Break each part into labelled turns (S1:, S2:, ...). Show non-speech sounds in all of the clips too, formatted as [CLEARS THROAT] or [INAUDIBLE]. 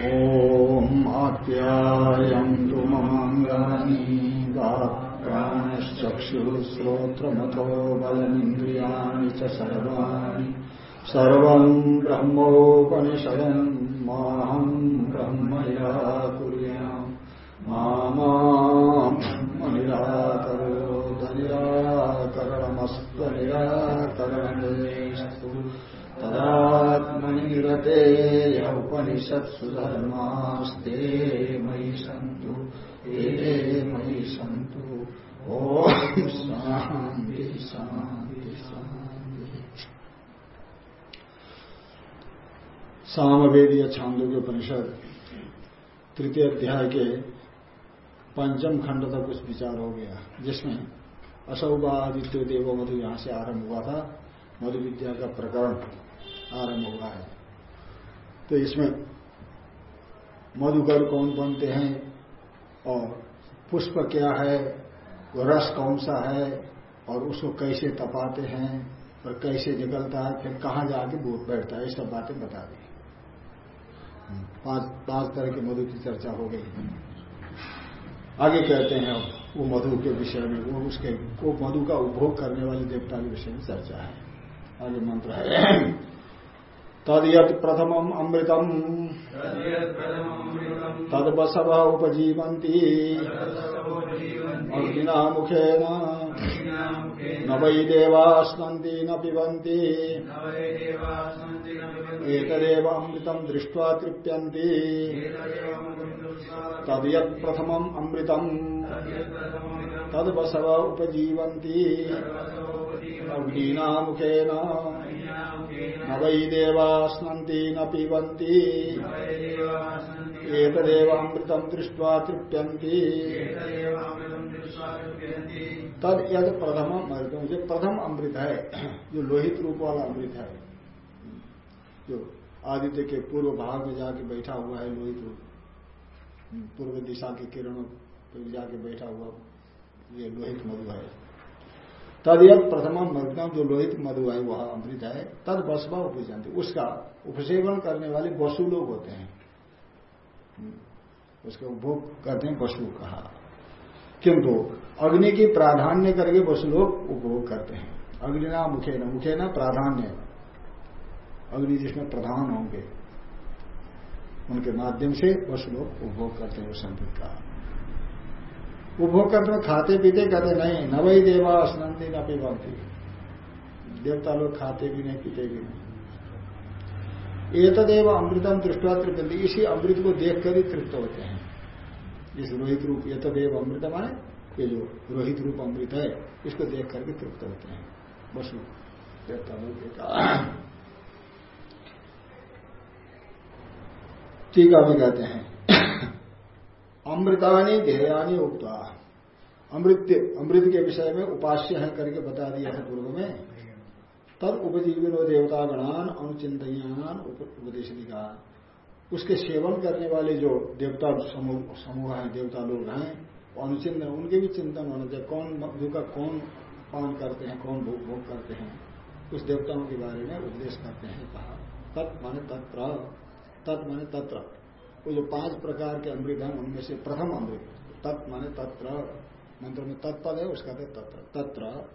S1: ॐ आप्यायन्तु ममाङ्गानि वाक्प्राणश्चक्षुश्रोत्रमथो बलमिन्द्रियाणि च सर्वाणि। सर्वम् ब्रह्मोपनिषदम् माहम् ब्रह्म निराकुर्याम् मामा निराकरोद निराकरणमस्त्वनिराकरणमेस्तु तदात्मनिरते उपनिषत्सु धर्मास्ते मयि सन्तु, ते मयि सन्तु। ॐ शान्ति शान्ति शान्ति। सामवेदीय छांदोग्य उपनिषद, तृतीय अध्याय के पंचम खंड तक कुछ विचार हो गया, जिसमें असौबादित्य देव मधु यहाँ से आरंभ हुआ था मधु विद्या का प्रकरण आरंभ हुआ है। तो इसमें मधुकर कौन बनते हैं और पुष्प क्या है रस कौन सा है, और उसको कैसे तपाते हैं, और कैसे निकलता है, फिर कहाँ जाके बूट बैठता है, ये सब बातें बता दी। पाँच पाँच तरह के मधु की चर्चा हो गई। आगे कहते हैं, वो मधु के विषय में, वो उसके, वो मधु का उपभोग करने वाले देवता के विषय में चर्चा है। आगे मंत्र है। तद यद प्रथम अमृतम। तद बसव उपजीवंती अग्निना मुखेन। न वै देवा स्नन्ति न पिबन्ति। एतदेव अमृतम दृष्ट्वा तृप्यन्ति। तद यत् प्रथमम् अमृतम्। तद उपजीवन्ति। अग्निना मुखेन। न वै देवा स्नन्ति, न पिबन्ति। एतदेव अमृतम दृष्ट्वा तृप्यन्ति। तद यद प्रथम अमृतम। जो प्रथम अमृत है, जो लोहित रूप वाला अमृत है, जो आदित्य के पूर्व भाग में जाके बैठा हुआ है लोहित रूप। पूर्व दिशा के किरणों पर जाके बैठा हुआ ये लोहित मधु है। तद यद प्रथम मृतम जो लोहित मधु है, वह अमृत है, तद बसवा उपजंती। उसका उपसेवन करने वाले वसु लोग होते हैं। उसके उपभोग करते हैं वसु कहा किंतु अग्नि की प्राधान्य करके वसु लोग उपभोग करते हैं। अग्निना मुखे न मुखे न प्राधान्य। अग्नि जिसमें प्रधान होंगे, उनके माध्यम से वसु लोग उपभोग करते हैं उस संपत्ति का। उपभोग करते हैं खाते पीते कहते, नहीं न वही देवा स्नंदी न पीबंती देवता लोग खाते भी नहीं, पीते भी नहीं। एतदेव अमृतम दृष्टवा तृप्ति इसी अमृत को देखकर ही तृप्त होते हैं। इस रोहित रूप, एतदेव अमृत माने ये जो रोहित रूप अमृत है, इसको देख करके तृप्त होते हैं। वसु देवता टीका में कहते हैं। अमृतानी ध्येयानी उक्ता अमृत अमृत के विषय में उपास्य है करके बता दिया था पूर्व में। तब उपजीविनो देवता गणान अनुचिंतन उपदेश उसके सेवन करने वाले जो देवता समूह है, देवता लोग हैं अनुचिंतन उनके भी चिंतन होना चाहिए। कौन मधु का कौन पान करते हैं, कौन भोग भोग करते हैं, उस देवताओं के बारे में उपदेश करते हैं, कहा। तत् माने तत्र, तत् माने तत्र। वो जो पाँच प्रकार के अमृत हैं, उनमें से प्रथम अमृत। तत् माने तत्र। मंत्र में तत्पद है, उसका तत्र। तत्र।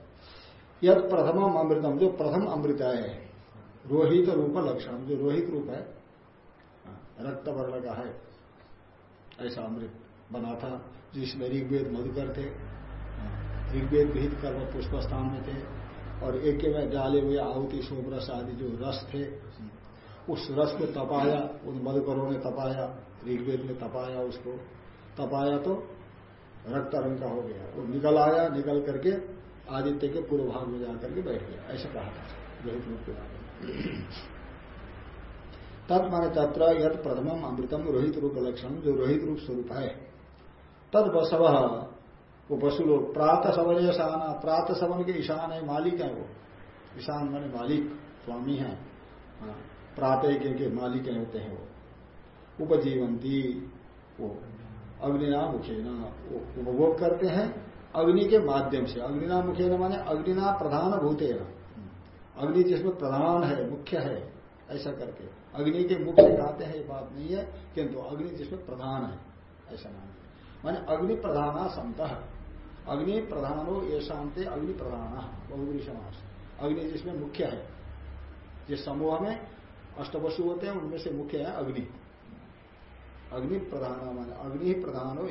S1: यद प्रथम अमृतम, जो प्रथम अमृत है, रोहित रूप लक्षण, जो रोहित रूप है, रक्त वर्ण का है, ऐसा अमृत बना था, जिसमें ऋग्वेद मधुकर थे, ऋग्वेद विहित कर्म पुष्प स्थान में थे, और एक में डाले हुए आहुति, सोमरस आदि जो रस थे उस रस को तपाया, उन मधुकरों ने तपाया, ऋग्वेद में तपाया उसको। तपाया तो रक्त रंग का हो गया। वो निकल आया निकल करके आदित्य के पूर्व भाग में जाकर के बैठ गया। ऐसा कहा था। रोहित रूप के बारे में। तत् माने तत्र यद प्रथम अमृतम रोहित रूप लक्षण जो रोहित रूप स्वरूप है। तद बसव, वो वसु लोग। प्रात सवन ईशाना प्रात सवन के ईशान है मालिक है वो। ईशान माने मालिक, स्वामी है। प्रातः के, मालिक होते हैं वो। उपजीवंती वो अग्निना मुखेना उपभोग करते हैं अग्नि के माध्यम से। अग्निना मुखेना माने अग्निना प्रधान भूते अग्नि जिसमें प्रधान है मुख्य है ऐसा करके। अग्नि के मुख से खाते हैं ये बात नहीं है किंतु अग्नि जिसमें प्रधान है ऐसा मान। माने अग्नि प्रधाना संत। अग्नि प्रधानो ये शांति अग्नि प्रधान बहुग्री समास अग्नि जिसमें मुख्य है जिस समूह में अष्टवसु होते हैं उनमें से मुख्य है अग्नि। अग्नि प्रधान माने अग्नि प्रधान हो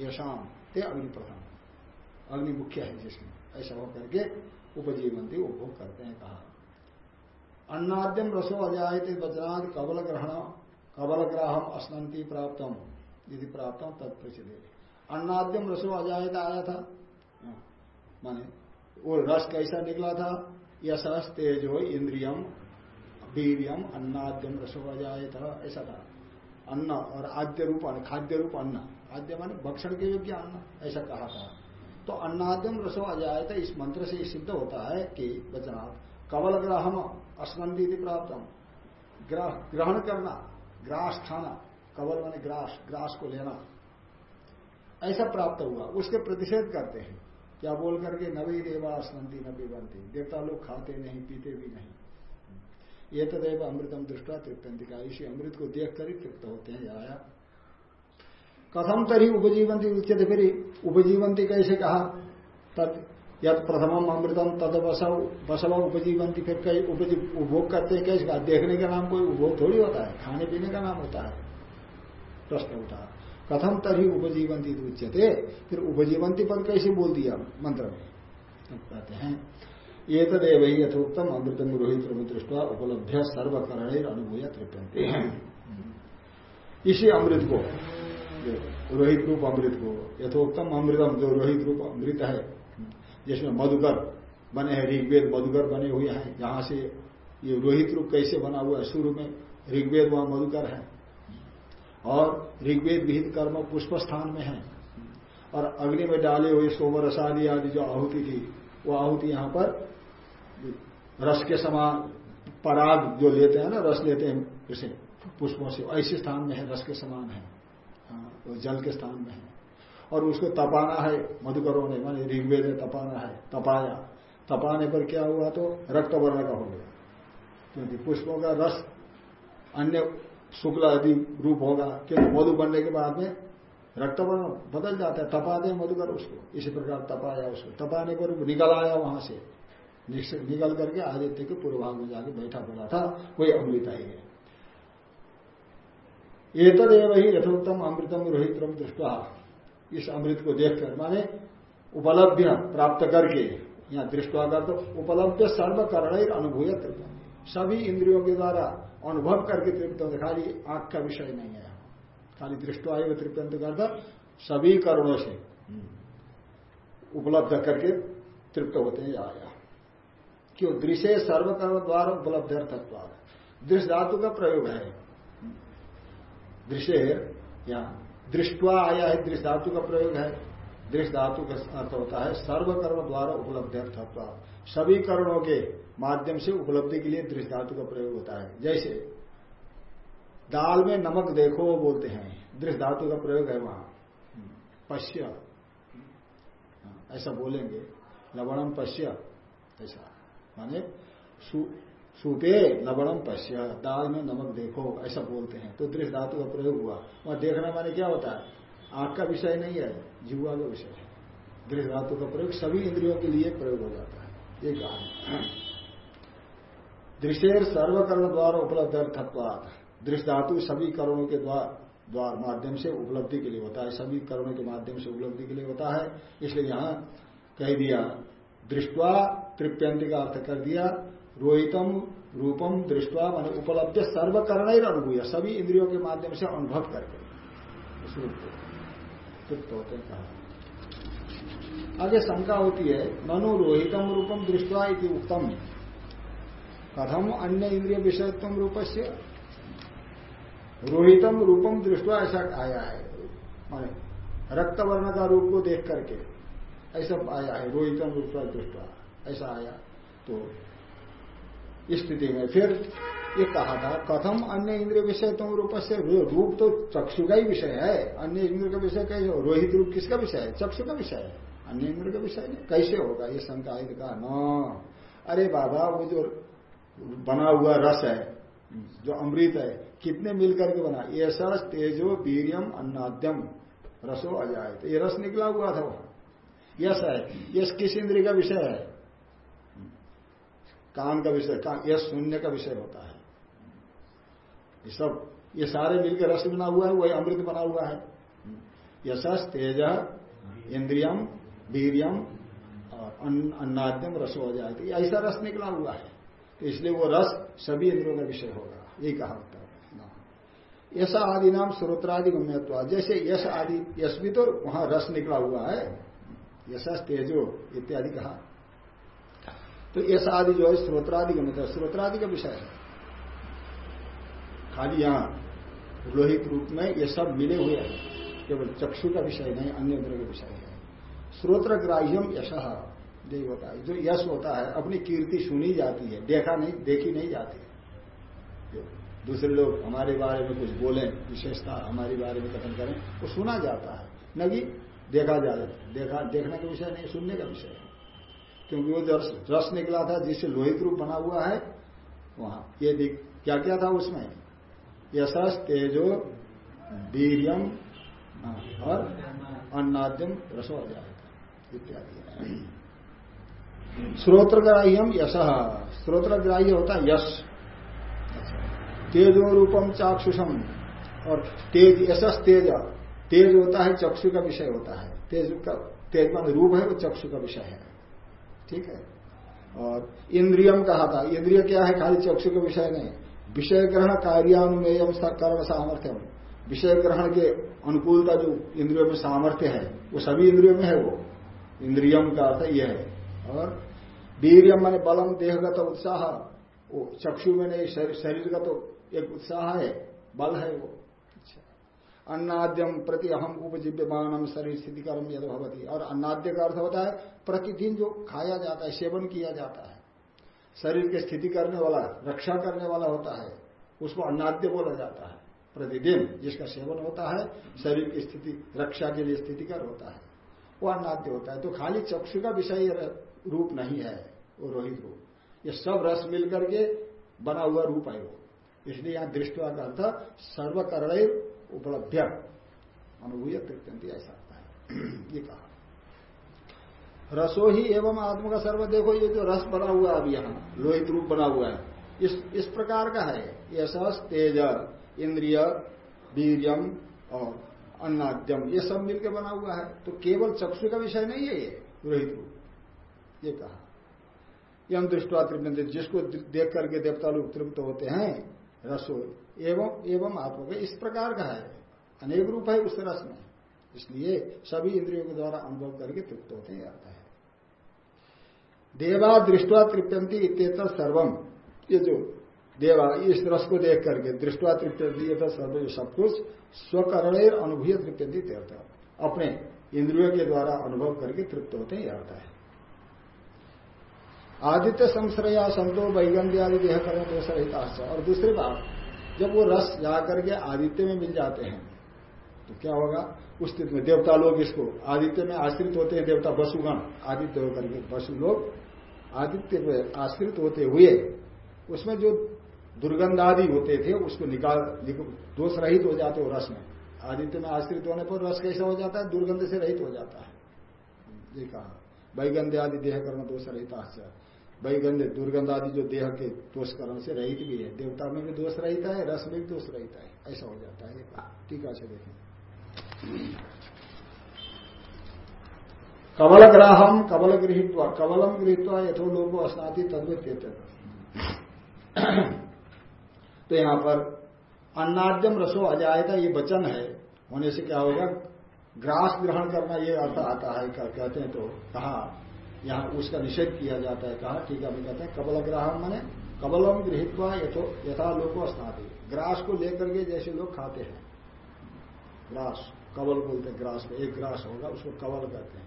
S1: यशाम ते अग्नि प्रधान। अग्नि मुख्य है जिसमें। ऐसा होकर के उपजीवंती उपभोग करते हैं कहा। अन्नाद्यम रसो अजायते वज्राद कबल ग्रहण कबल ग्राहम अस्नंती प्राप्तम यदि प्राप्तम तत्प्रचित अन्नाद्यम रसो अजायत आया था। हाँ, माने वो रस कैसा निकला था? यशस तेजो इंद्रियम वीरियम अन्नाद्यम रसो अजायत ऐसा था अन्न और आद्य रूप, अन्न, खाद्य रूप अन्न। आद्य माने भक्षण के योग्य अन्न, ऐसा कहा था। तो अन्नाद्यम रसो अजायत इस मंत्र से सिद्ध होता है कि वचनात् कबल ग्राहम अस्मंदी प्राप्त ग्रहण करना ग्रास खाना कबल माने ग्रास ग्रास को लेना। ऐसा प्राप्त हुआ। उसके प्रतिषेध करते हैं। क्या बोल करके नवी देवा स्नंदी नबी बनती देवता लोग खाते नहीं, पीते भी नहीं। ये तदेव अमृतम दृष्टा तृप्तंतिका इसी अमृत को देख कर ही तृप्त होते हैं आया कथम तरी उपजीवंती उच्चते फिर उपजीवंती कैसे कहा? तद यद प्रथम अमृतम, तद बसव बसव उपजीवंती फिर कई उपभोग करते हैं कैसे कहा? देखने का नाम कोई उपभोग थोड़ी होता है, खाने पीने का नाम होता है। प्रश्न उठा। कथम तरी उपजीवंती उच्चते फिर उपजीवंती पद कैसे बोल दिया? मंत्र में। कहते हैं ये तदेव ही यथोक्तम अमृतम रोहित दृष्टि उपलब्ध सर्वकरण अनुभूय तृप्यंते इसी अमृत को रोहित रूप अमृत को यथोक्तम अमृतम जो रोहित रूप अमृत है जिसमें मधुकर बने हैं ऋग्वेद मधुकर बने हुए हैं जहाँ से ये रोहित रूप कैसे बना हुआ है शुरू में ऋग्वेद वहाँ मधुकर है और ऋग्वेद विहित कर्म पुष्प स्थान में है और अग्नि में डाले हुए सोमर रसादी आदि जो आहुति थी वो आहुति यहाँ पर रस के समान पराग जो लेते हैं ना रस लेते हैं जैसे पुष्पों से। ऐसे स्थान में है रस के समान है। हाँ, वो जल के स्थान में है। और उसको तपाना है मधुकरों ने मानी ऋग्वेद ने तपाना है तपाया। तपाने पर क्या हुआ तो रक्त वर्ण का हो गया। क्योंकि पुष्पों का रस अन्य शुक्ल आदि रूप होगा क्योंकि मधु बनने के बाद में रक्त वर्ण बदल जाता है। तपा दे मधुकर उसको इसी प्रकार तपाया उसको। तपाने पर निकल आया वहाँ से। निकल करके आदित्य के पूर्वाग में जाके बैठा पड़ा था वही अमृत ही है एतदेव ही यथोत्तम अमृतम रोहित्रम दृष्टा इस अमृत को देखकर माने उपलब्ध प्राप्त करके, यहाँ दृष्टवा कर तो उपलब्ध सर्वकर्ण अनुभूय तृप्त सभी इंद्रियों के द्वारा अनुभव करके तृप्त खाली आँख का विषय नहीं है। खाली दृष्टवा तृप्त करता सभी करणों से उपलब्ध करके तृप्त होते हैं आया क्यों? दृश्य सर्वकर्म द्वारा उपलब्ध अर्थत्व दृश्य धातु का प्रयोग है। दृश्य या, दृष्टवा आया है दृश्य धातु का प्रयोग है। दृश्य धातु का अर्थ होता है सर्वकर्म द्वारा उपलब्ध अर्थत्व सभी कर्णों के माध्यम से उपलब्धि के लिए दृश्य धातु का प्रयोग होता है। जैसे, दाल में नमक देखो बोलते हैं। दृश्य धातु का प्रयोग है वहाँ। पश्य। ऐसा बोलेंगे। लवणम पश्य। ऐसा। माने सूपे लवणम पश्य, दाल में नमक देखो, ऐसा बोलते हैं। तो दृष्ट धातु का प्रयोग हुआ। वहाँ देखना माने क्या होता है? आँख का विषय नहीं है, जीवा का विषय है। दृश्य धातु का प्रयोग सभी इंद्रियों के लिए प्रयोग हो जाता है। ये कहा दृश्य सर्वकर्ण द्वारा उपलब्ध अर्थत्वाद दृष्ट धातु सभी करणों के द्वार द्वार माध्यम से उपलब्धि के लिए होता है। सभी करणों के माध्यम से उपलब्धि के लिए होता है। इसलिए यहाँ कह दिया, दृष्टवा तृप्यंति का अर्थ कर दिया रोहितम रूपम दृष्टवा मान उपलब्ध सर्वकर्ण ही अनुभूय सभी इंद्रियों के माध्यम से अनुभव करके। इस रूप को तृप्त होते कहा आगे शंका होती है, ननु रोहितम रूपम दृष्टवा इति उत्तम कथम अन्य इंद्रिय विषयत्म रूप से रोहितम रूपम दृष्टवा ऐसा आया है, माने रक्त वर्ण का रूप को देख करके ऐसा आया है, रोहितम रूप दृष्टवा। ऐसा आया। तो स्थिति में फिर ये कहा था, कथम अन्य इंद्रिय विषय तुम रूप से रूप तो चक्षु का ही विषय है। अन्य इंद्र का विषय कैसे रोहित रूप किसका विषय है? चक्षु का विषय है। अन्य इंद्र का विषय कैसे होगा? ये शंका कहा, न। अरे बाबा, वो जो बना हुआ रस है, जो अमृत है, कितने मिलकर के बना? ऐसा तेजो वीरियम अन्नाद्यम रसो अजाय तो ये रस निकला हुआ था वहाँ यश है। यश किस इंद्रिय का विषय है? कान का विषय यश शून्य का विषय होता है। ये सब, ये सारे मिलकर रस बना हुआ है, वही अमृत बना हुआ है। यशस, तेज, इंद्रियम, वीरियम और अन्नाद्यम रस हो जाए तो ऐसा रस निकला हुआ है। तो इसलिए वो रस सभी इंद्रियों का विषय होगा। यही कहा होता है। यश आदि नाम स्रोत्रादि गम्यत्व, जैसे यश आदि, यश भी तो वहाँ रस निकला हुआ है। यशस, तेजो इत्यादि कहा। तो यश आदि जो है, स्रोत्रादि गम्यत्व स्रोत्रादि का विषय है। खाली यहाँ लोहित रूप में ये सब मिले हुए हैं। केवल चक्षु का विषय नहीं, अन्य इंद्र का विषय है। स्रोत्र ग्राह्यम यश है जो यश होता है, अपनी कीर्ति सुनी जाती है, देखा नहीं, देखी नहीं जाती दूसरे लोग हमारे बारे में कुछ बोले, विशेषता हमारे बारे में कथन करें, वो सुना जाता है। न कि देखा जा देखा, देखने का विषय नहीं, सुनने का विषय है। क्योंकि वो रस निकला था जिससे लोहित रूप बना हुआ है, वहाँ। ये क्या क्या था उसमें यशस तेजो वीरियम और अन्नाद्यम रसो इत्यादि। श्रोत्रग्राह्यम यश। श्रोत्रग्राह्य होता है यश। तेजो रूपम चाक्षुषम, और तेज, यशस तेज तेज होता है, चक्षु का विषय होता है। तेज का, तेज मान रूप है, वो चक्षु का विषय है। ठीक है? और इंद्रियम कहा था। इंद्रिय क्या है? खाली चक्षु का विषय नहीं। विषय ग्रहण कार्यानुमेयम कर्म सामर्थ्य विषय ग्रहण के अनुकूलता जो इंद्रियों में सामर्थ्य है, वो सभी इंद्रियों में है वो। इंद्रियम का अर्थ यह है। और वीरियम माने बलम, देहगत उत्साह। वो चक्षु में नहीं, शरीर का तो एक उत्साह है, बल है वो। अन्नाद्यम प्रति अहम उपजीव्यमानम शरीर स्थिति कर्म यद भवती और अन्नाद्य का अर्थ होता है, प्रतिदिन जो खाया जाता है, सेवन किया जाता है, शरीर की स्थिति करने वाला, रक्षा करने वाला होता है, उसको अन्नाद्य बोला जाता है, प्रतिदिन जिसका सेवन होता है, शरीर की स्थिति, रक्षा के लिए स्थितिकर होता है, वो अन्नाद्य होता है। तो खाली चक्षु का विषय रूप नहीं है, वो रोहित रूप। ये सब रस मिल करके बना हुआ रूप है वो। इसलिए यहाँ दृष्टवा का अर्थ सर्वकर्ण उपलब्ध अनुभूय तृप्ति ऐसा है। [CLEARS THROAT] ये कहा। रसो ही एवं आत्मा का सर्व, देखो ये जो रस बना हुआ है अब यहाँ, लोहित रूप बना हुआ है, इस इस प्रकार का है। यशस तेज, इंद्रिय, वीरियम और अन्नाद्यम, ये सब मिलकर बना हुआ है। तो केवल चक्षु का विषय नहीं है ये रोहित रूप। ये कहा। यम दृष्टवा तृप्त जिसको देख करके देवता लोग तृप्त होते हैं रसो। एवं एवं आत्मा इस प्रकार का है। अनेक रूप है उस रस में। इसलिए सभी इंद्रियों के द्वारा अनुभव करके तृप्त होते हैं है। देवा दृष्टवा तृप्यंती इतना सर्वम। ये जो देवा, इस रस को देख करके दृष्टवा तृप्यंती ये सर्व सब कुछ स्वकर्ण अनुभूय तृप्यंती तीर्थ अपने इंद्रियों के द्वारा अनुभव करके तृप्त होते हैं है। आदित्य संश्रया संतो वैगंध्य आदि देह कर्म दोष रहित और दूसरी बात, जब वो रस जाकर के आदित्य में मिल जाते हैं तो क्या होगा? उस स्थिति में देवता लोग इसको आदित्य में आश्रित होते हैं, देवता वसुगण, आदित्य होकर के वसु लोग आदित्य में आश्रित होते हुए, उसमें जो दुर्गंध आदि होते थे, उसको निकाल दोष रहित हो जाते हो रस में। आदित्य में आश्रित होने पर रस कैसा हो जाता है? दुर्गंध से रहित हो जाता है। ये कहा। वैगंध आदि देह कर्म दोष रहित वैगंध दुर्गंध आदि जो देह के दोष कर्म से रहित भी है। देवता में भी दोष रहता है, रस में भी दोष रहता है। ऐसा हो जाता है टीका से देखें कबल ग्राहम कबल गृहित कबलम गृहित यथो लोगो अस्नाति तद्वित तो यहाँ पर अन्नाद्यम रसो अजायता, ये वचन है। होने से क्या होगा? ग्रास ग्रहण करना ये अर्थ आता है कहते हैं तो। कहा? यहाँ उसका निषेध किया जाता है। कहा, ठीक है कहते हैं कबल ग्राहम माने, कबलम गृहित यथा लोगो स्नाति ग्रास को लेकर के जैसे लोग खाते हैं। ग्रास, कबल बोलते हैं ग्रास में, एक ग्रास होगा, उसको कबल कहते हैं।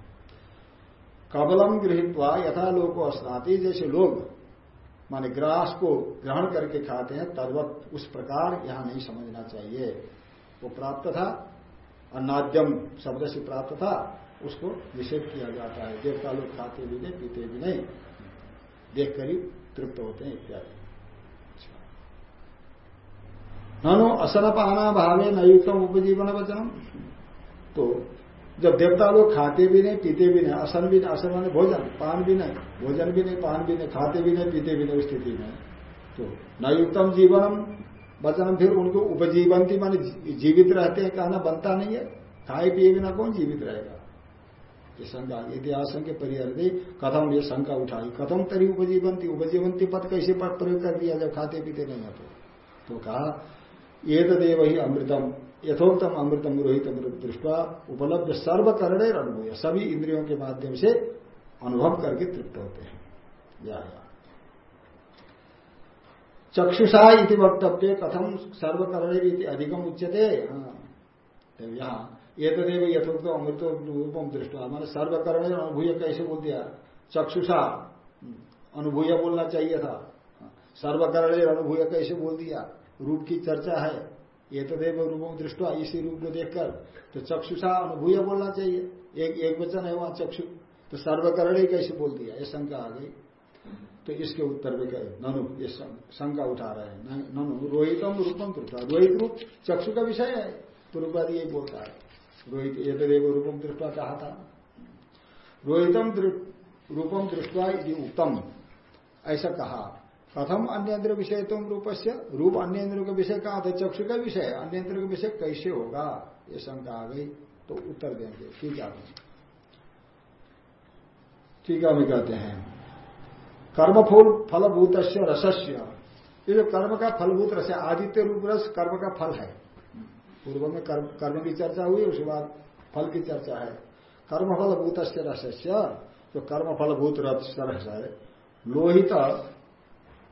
S1: कबलम गृहित यथा लोग को स्नाति जैसे लोग, माने ग्रास को ग्रहण करके खाते हैं, तदवत उस प्रकार यहाँ नहीं समझना चाहिए। वो प्राप्त था, अन्नाद्यम शब्द से प्राप्त था उसको निषेध किया जाता है। देवता लोग खाते भी नहीं, पीते भी नहीं। देख कर ही तृप्त होते हैं इत्यादि। ननु असन पाना भावे नयुक्तम उपजीवन वचनम। तो जब देवता लोग खाते भी नहीं, पीते भी नहीं असन भी नहीं असन माने भोजन, पान भी नहीं, भोजन भी नहीं, पान भी नहीं, खाते भी नहीं, पीते भी नहीं स्थिति में। तो नयुक्तम जीवनम वचनम, फिर उनको उपजीवन उपजीवंती माने जीवित रहते हैं, कहना बनता नहीं है। खाए पिए बिना कौन जीवित रहेगा? ये शंका इतिहास के परिहरती कथम ये शंका उठाई कथम तरी उपजीवंती उपजीवंती पद कैसे पद प्रयोग कर दिया जब खाते पीते नहीं है तो कहा ये तदेव ही अमृतम, यथोक्तम अमृतम रोहित अमृत दृष्टा उपलब्ध सर्वकरणे अनुभव सभी इंद्रियों के माध्यम से अनुभव करके तृप्त होते हैं। चक्षुषा इति वक्तव्य, कथम सर्वकरणे अधिकम उच्यते। हाँ तो यहाँ ये तदेव यथोक्त अमृत रूपम दृष्टा मैंने सर्वकरण अनुभूय कैसे बोल दिया चक्षुषा। अनुभूय बोलना चाहिए था। सर्वकरण अनुभूय कैसे बोल दिया? रूप की चर्चा है। ये तदेव रूपम दृष्टा इसी रूप को देखकर। तो चक्षुषा अनुभूय बोलना चाहिए। एक एक वचन है वहाँ चक्षु। तो सर्वकरण कैसे बोल दिया? ये शंका आ गई। तो इसके उत्तर में कहे, ननु, ये शंका उठा रहे हैं। ननु, रोहितम रूपम दृष्टा रोहित रूप चक्षु का विषय है। पूर्ववादी यही बोलता है। रोहित तो रूपम दृष्टवा कहा था रोहितम रूपम दृष्टवा यदि उत्तम ऐसा कहा। प्रथम अन्य विषय तुम रूप से रूप अन्य का विषय कहा था चक्षु का विषय अन्य का विषय कैसे होगा? ये शंका आ गई तो उत्तर देंगे। ठीक है ठीक है कहते हैं। कर्मफूल फलभूत रसस्य। ये जो कर्म का फलभूत रस है, आदित्य रूप रस कर्म का फल है। पूर्व में कर्म कर्म की चर्चा हुई, उसके बाद फल की चर्चा है। कर्मफल भूत रहस्य जो कर्मफल भूत रहस्य है। लोहित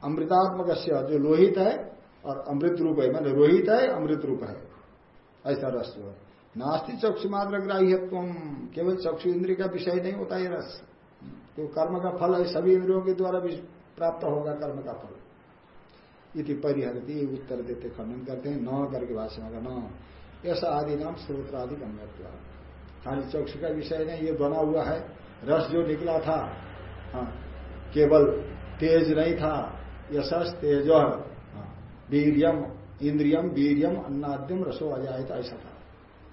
S1: अमृतात्मक जो लोहित है और अमृत रूप है मैंने रोहित है, अमृत रूप है। ऐसा रस जो है। नास्ति चक्षु मात्र ग्राह्यत्व केवल चक्षु इंद्रिय का विषय नहीं होता है रस। तो कर्म का फल है, सभी इंद्रियों के द्वारा भी प्राप्त होगा कर्म का फल। इति परिहरती उत्तर देते खंडन करते हैं न करके भाषण का न। ऐसा आदि नाम स्रोत्रादि गम्यत्व। खाली चक्षु का विषय नहीं ये बना हुआ है। रस जो निकला था हाँ, केवल तेज नहीं था। यशस तेज हाँ, वीरियम इंद्रियम वीरियम अन्नाद्यम रसो अजायत ऐसा था।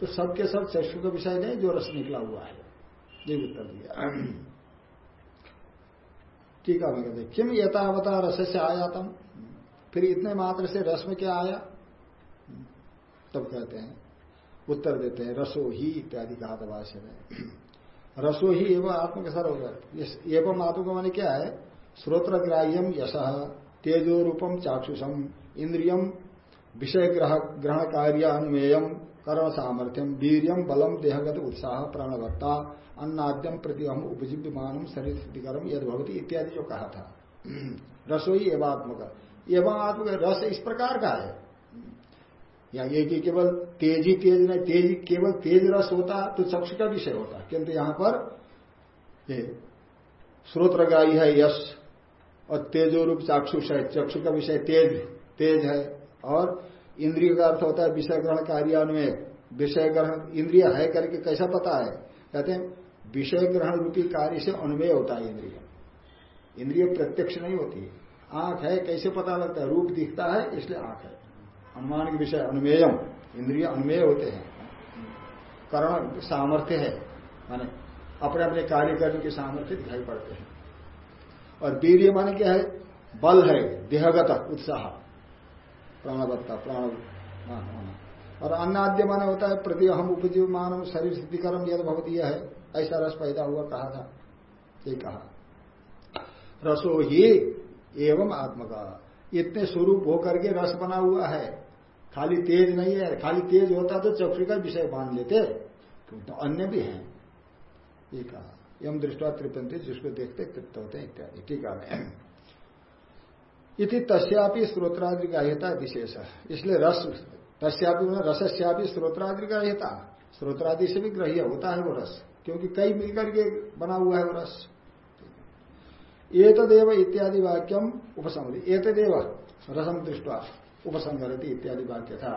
S1: तो सबके सब चक्षु का विषय नहीं जो रस निकला हुआ है। ये उत्तर दिया। [CLEARS THROAT] ठीक है किम यथावता रस से आयातम? फिर इतने मात्र से रस में क्या आया? तब कहते हैं, उत्तर देते हैं, रसो ही इत्यादि कहा था भाष्य में रसो ही एवं आत्म के सर होगा एवं आत्म का माने क्या है? श्रोत्र ग्राह्यम यश तेजो रूपम चाक्षुषम, इंद्रियम विषय ग्रह ग्रहण कार्यान्वेयम कर्म सामर्थ्यम वीरियम बलम देहगत उत्साह, प्राणवत्ता, अन्नाद्यम प्रति हम उपजीव्यमान शरीर स्थितिकरम यद भवती इत्यादि जो कहा था। रसोई एवात्मक। एवं आत्म रस इस प्रकार का है। या ये कि केवल तेज तेज नहीं, तेज केवल तेज रस होता तो चक्षु का विषय होता। किंतु यहाँ पर ये स्रोत्रगाई है यश, और तेजो रूप चाक्षुष है, चक्षु का विषय तेज तेज है, और इंद्रिय का अर्थ होता है विषय ग्रहण कार्यान्वय। विषय ग्रहण इंद्रिय है करके कैसा पता है? कहते हैं विषय ग्रहण रूपी कार्य से अनुमेय होता है इंद्रिय। इंद्रिय प्रत्यक्ष नहीं होती है। आँख है, कैसे पता लगता है? रूप दिखता है, इसलिए आँख है। अनुमान के विषय, अनुमेयम, इंद्रिय अनुमेय होते हैं। करण सामर्थ्य है, माने अपने अपने कार्य करने के सामर्थ्य दिखाई पड़ते हैं। और वीर्य माने क्या है? बल है, देहगत, उत्साह। प्राणवत्ता, प्राण और अन्नाद्य माने होता है प्रति हम उपजीव मानव शरीर सिद्धिकर्म यद भवती है। ऐसा रस पैदा हुआ, कहा था, ये कहा। रसो ही एवं आत्म का इतने स्वरूप होकर के रस बना हुआ है। खाली तेज नहीं है खाली तेज होता तो चक्षु का विषय मान लेते। तो, अन्य भी है। ये कहा। यम दृष्टा तृप्यंती जिसको देखते तृप्त होते हैं इत्यादि। टीका में इति तस्यापि स्रोत्रादि ग्राह्यता विशेष। इसलिए रस तस्यापि रसस्यापि स्रोत्रादि ग्राह्यता स्रोत्रादि से भी ग्रह्य होता है वो रस। क्योंकि कई मिलकर के बना हुआ है वो रस। एतदेव इत्यादि वाक्यम उपसंहति एतदेव रसम दृष्टवा उपसंहरती इत्यादि वाक्य था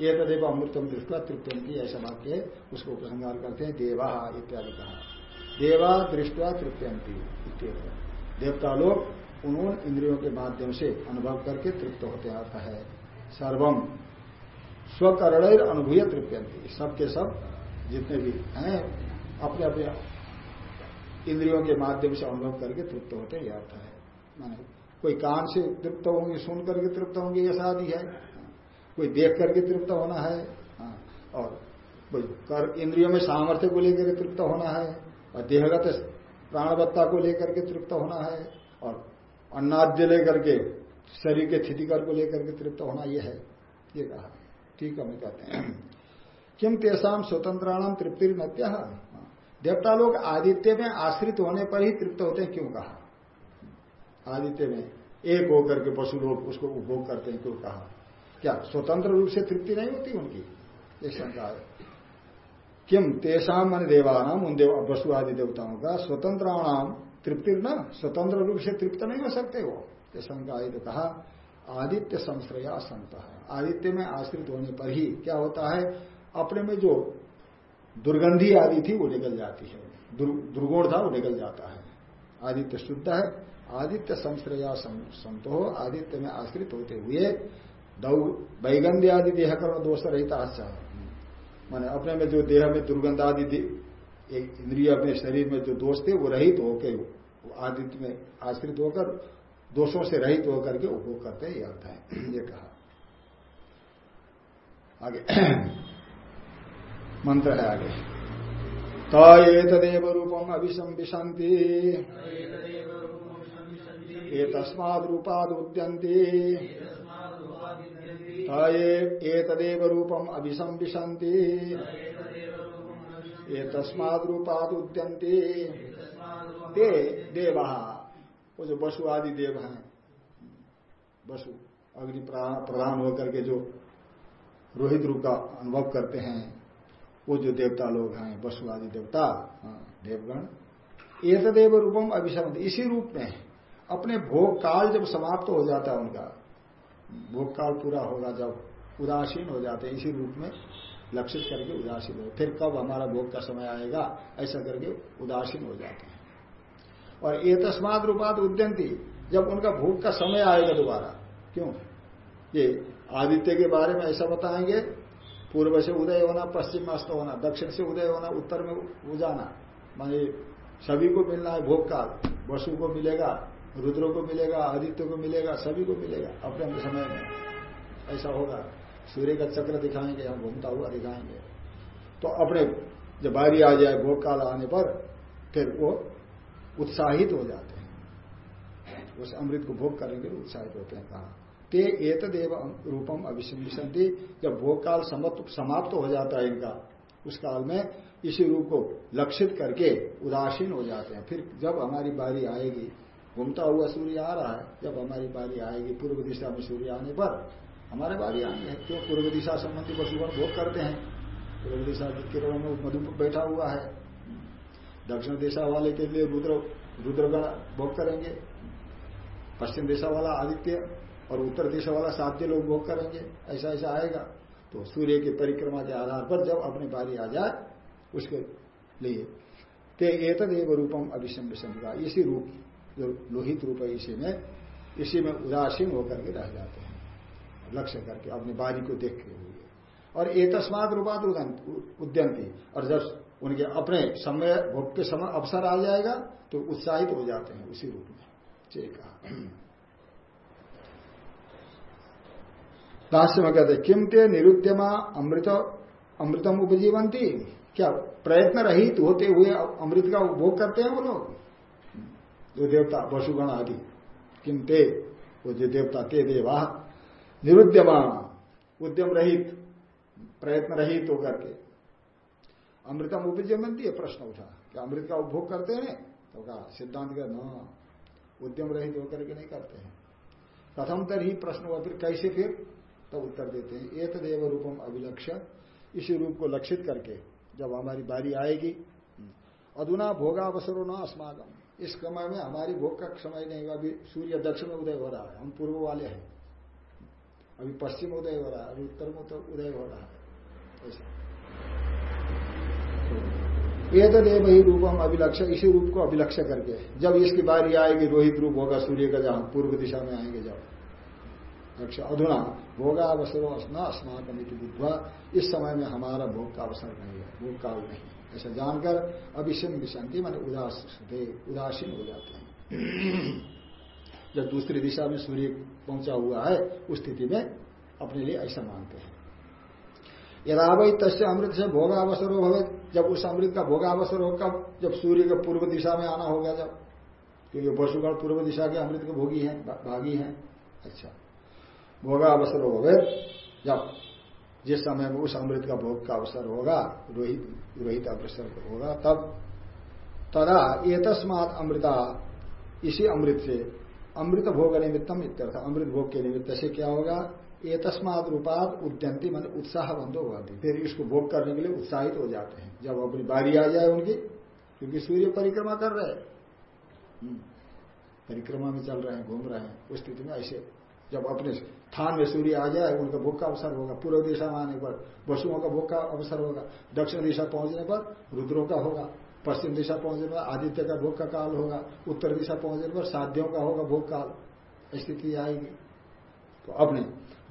S1: एतदेव अमृतम दृष्टवा तृप्यंती ऐसा वाक्य उसको उपसंगार करते हैं, देवा इत्यादि कहा देवा दृष्टवा तृप्यंती देवता लोग उन्होंने इंद्रियों के माध्यम से अनुभव करके तृप्त होते आता है। सर्वम स्वकरण अनुभूय तृप्यंती सबके सब जितने भी हैं अपने अपने इंद्रियों के माध्यम से अनुभव करके तृप्त होते यह अर्थ है। माने कोई कान से तृप्त होंगे सुन करके तृप्त होंगे यह शादी है कोई देख करके तृप्त होना है हाँ, और कोई कर इंद्रियों में सामर्थ्य को लेकर तृप्त होना है और देहगत प्राणवत्ता को लेकर के तृप्त होना है और अन्नाद्य लेकर के शरीर के स्थितिकर को लेकर के तृप्त होना यह है ये कहा। ठीक है कहते हैं। किम तेसाम स्वतंत्राणाम तृप्ति नत्य देवता लोग आदित्य में आश्रित होने पर ही तृप्त होते हैं, क्यों कहा? आदित्य में एक होकर के पशु लोग उसको उपभोग करते हैं, क्यों कहा? क्या स्वतंत्र रूप से तृप्ति नहीं होती उनकी? ये शंका है। किम तेषाम मन देवानाम उन देव वसु आदि देवताओं का स्वतंत्राणाम तृप्ति न, स्वतंत्र रूप से तृप्त नहीं हो सकते वो? ये शंका तो कहा, आदित्य संश्रया संत आदित्य में आश्रित होने पर ही क्या होता है? अपने में जो दुर्गंधी आदि थी, वो निकल जाती है। दुर्गुण था, वो निकल जाता है। आदित्य शुद्ध है, आदित्य संश्रया संत आदित्य में आश्रित होते हुए वैगंध्य आदि देह कर्म दोष रहता अच्छा माने अपने में जो देह में दुर्गंध आदि एक इंद्रिय अपने शरीर में जो दोष थे, वो रहित होकर आदित्य में आश्रित होकर, दोषों से रहित होकर के उपभोग करते हैं अर्थ है। ये कहा। आगे। मंत्र है आगे। तदेव रूपम अभिशम विशंति ये उद्यंती रूपम उद्यंती ते देवा, वो जो वसु आदि देव हैं वसु अग्नि प्रधान होकर के जो रोहित रूप का अनुभव करते हैं वो जो देवता लोग हैं वसु आदि देवता हाँ, देवगण तदेव रूपम अभिशम इसी रूप में अपने भोग काल जब समाप्त हो जाता है उनका भोग काल पूरा होगा जब उदासीन हो जाते हैं इसी रूप में लक्षित करके उदासीन हो फिर कब हमारा भोग का समय आएगा ऐसा करके उदासीन हो जाते हैं। और ये तस्माद रूपात उद्यंती जब उनका भोग का समय आएगा दोबारा क्यों? ये आदित्य के बारे में ऐसा बताएँगे पूर्व से उदय होना, पश्चिम में अस्त होना, दक्षिण से उदय होना, उत्तर में उजाना माने सभी को मिलना है भोग काल वसु को मिलेगा, रुद्र को मिलेगा, आदित्य को मिलेगा, सभी को मिलेगा अपने अपने समय में। ऐसा होगा। सूर्य का चक्र दिखाएँगे, हम घूमता हुआ दिखाएँगे। तो अपने जब बारी आ जाए भोग काल आने पर, फिर वो उत्साहित हो जाते हैं। उस अमृत को भोग के लिए उत्साहित होते हैं, कहा। ते एतदेव रूपम अभिशंति जब भोग काल समाप्त हो जाता है इनका, उस काल में इसी रूप को लक्षित करके उदासीन हो जाते हैं। फिर जब हमारी बारी आएगी, घूमता हुआ सूर्य आ रहा है, जब हमारी बारी आएगी पूर्व दिशा में सूर्य आने पर, हमारे बारी आएँगे क्यों? पूर्व दिशा संबंधी पशुगण भोग करते हैं। पूर्व दिशा के किरणों में मधु बैठा हुआ है। दक्षिण दिशा वाले के लिए रुद्र रुद्रगण भोग करेंगे। पश्चिम दिशा वाला आदित्य और उत्तर दिशा वाला साध्य लोग भोग करेंगे, ऐसा ऐसा आएगा। तो सूर्य की परिक्रमा के आधार पर जब अपनी बारी आ जाए, उसके लिए ते एतदेव रूपम अभिषम विषम का इसी रूप, जो लोहित रूप है इसी में इसी में उदासीन होकर के रह जाते हैं। लक्ष्य करके अपनी बारी को देखते हुए। और एक तस्मात रूपात उद्यंती। और जब उनके अपने समय, भोग के समय अवसर आ जाएगा तो उत्साहित हो जाते हैं उसी रूप में। ठीक भाष्य में कहते किम ते निरुद्यमा अमृत, अमृतम उपजीवंती क्या प्रयत्न रहित होते हुए अमृत का उपभोग करते हैं वो लोग? जो देवता वसुगण आदि किम ते? वो जो देवता, ते देवा निरुद्यमान उद्यम रहित प्रयत्न रहित होकर के। अमृतम उपजीवंती प्रश्न उठा। क्या अमृत का उपभोग करते हैं? तो कहा, सिद्धांत का न उद्यम रहित होकर के नहीं करते हैं। प्रथम तर ही प्रश्न हुआ, फिर कैसे फिर? तो उत्तर देते हैं एक देव रूपम अभिलक्ष्य। इसी रूप को लक्षित करके जब हमारी बारी आएगी, अधुना भोगावसरो न अस्मागम इस समय में हमारी भोग का समय नहीं अभी सूर्य दक्षिण में उदय हो रहा है, हम पूर्व वाले हैं। अभी पश्चिम उदय हो रहा है, अभी उत्तर में तो उदय हो रहा है। ऐसा। ये तो देव ही रूपम अभिलक्ष्य, इसी रूप को अभिलक्ष्य करके जब इसकी बारी आएगी, रोहित रूप होगा, सूर्य का जहाँ पूर्व दिशा में आएँगे जब। दक्ष अधुना भोगावसरो अस्ना अस्माकम बुद्धवा इस समय में हमारा भोग का अवसर नहीं है भोग काल नहीं ऐसा जानकर अभिषम विशांति मान उदास उदासीन हो जाते हैं। [CLEARS THROAT] जब दूसरी दिशा में सूर्य पहुँचा हुआ है, उस स्थिति में अपने लिए ऐसा मानते हैं। यदावई तस्य अमृत से भोगावसर हो जब उस अमृत का भोगावसर कब जब सूर्य के पूर्व दिशा में आना होगा जब, क्योंकि पशुगण पूर्व दिशा के अमृत के भोगी हैं भागी हैं। अच्छा। भोगावसर हो गए जब जिस समय में उस अमृत का भोग का अवसर होगा, रोहित रोहित अवसर होगा, तब, तदा एतस्मात अमृता, इसी अमृत से, अमृत भोग निमित्तम इत्यर्थ, अमृत भोग के निमित्त से क्या होगा? ये तस्मात रूपात उद्यंती मान उत्साह बंदो होती फिर इसको भोग करने के लिए उत्साहित हो जाते हैं। जब अपनी बारी आ जाए उनकी, क्योंकि सूर्य परिक्रमा कर रहे हैं। हम्म। परिक्रमा में चल रहे हैं, घूम रहे हैं, उस स्थिति में ऐसे जब अपने स्थान में सूर्य आ जाए, उनका भोग का अवसर होगा, पूर्व दिशा में आने पर वसुओं का भोग का अवसर होगा, दक्षिण दिशा पहुँचने पर रुद्रों का होगा, पश्चिम दिशा पहुँचने पर आदित्य का भोग का काल होगा, उत्तर दिशा पहुँचने पर साध्यों का होगा भोग काल, स्थिति आएगी। तो अपने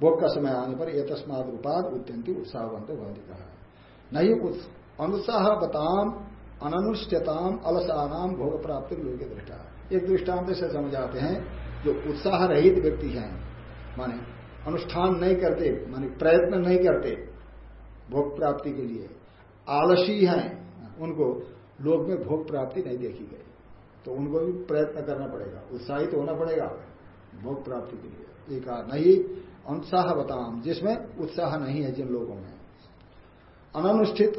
S1: भोग का समय आने पर ये तस्माद रूपाद उत्यंती उत्साहवंत भवती कहा नहीं अनुत्साह बताम अनुष्ठताम अलसानाम भोग प्राप्ति योग्य दृष्टा एक दृष्टांत से समझाते हैं, जो उत्साह रहित व्यक्ति हैं माने अनुष्ठान नहीं करते, माने प्रयत्न नहीं करते भोग प्राप्ति के लिए। आलसी हैं, उनको लोग में भोग प्राप्ति नहीं देखी गई। तो उनको भी प्रयत्न करना पड़ेगा, उत्साहित तो होना पड़ेगा भोग प्राप्ति के लिए। एक नहीं, अनुत्साह बताम, जिसमें उत्साह नहीं है जिन लोगों में। अनुष्ठित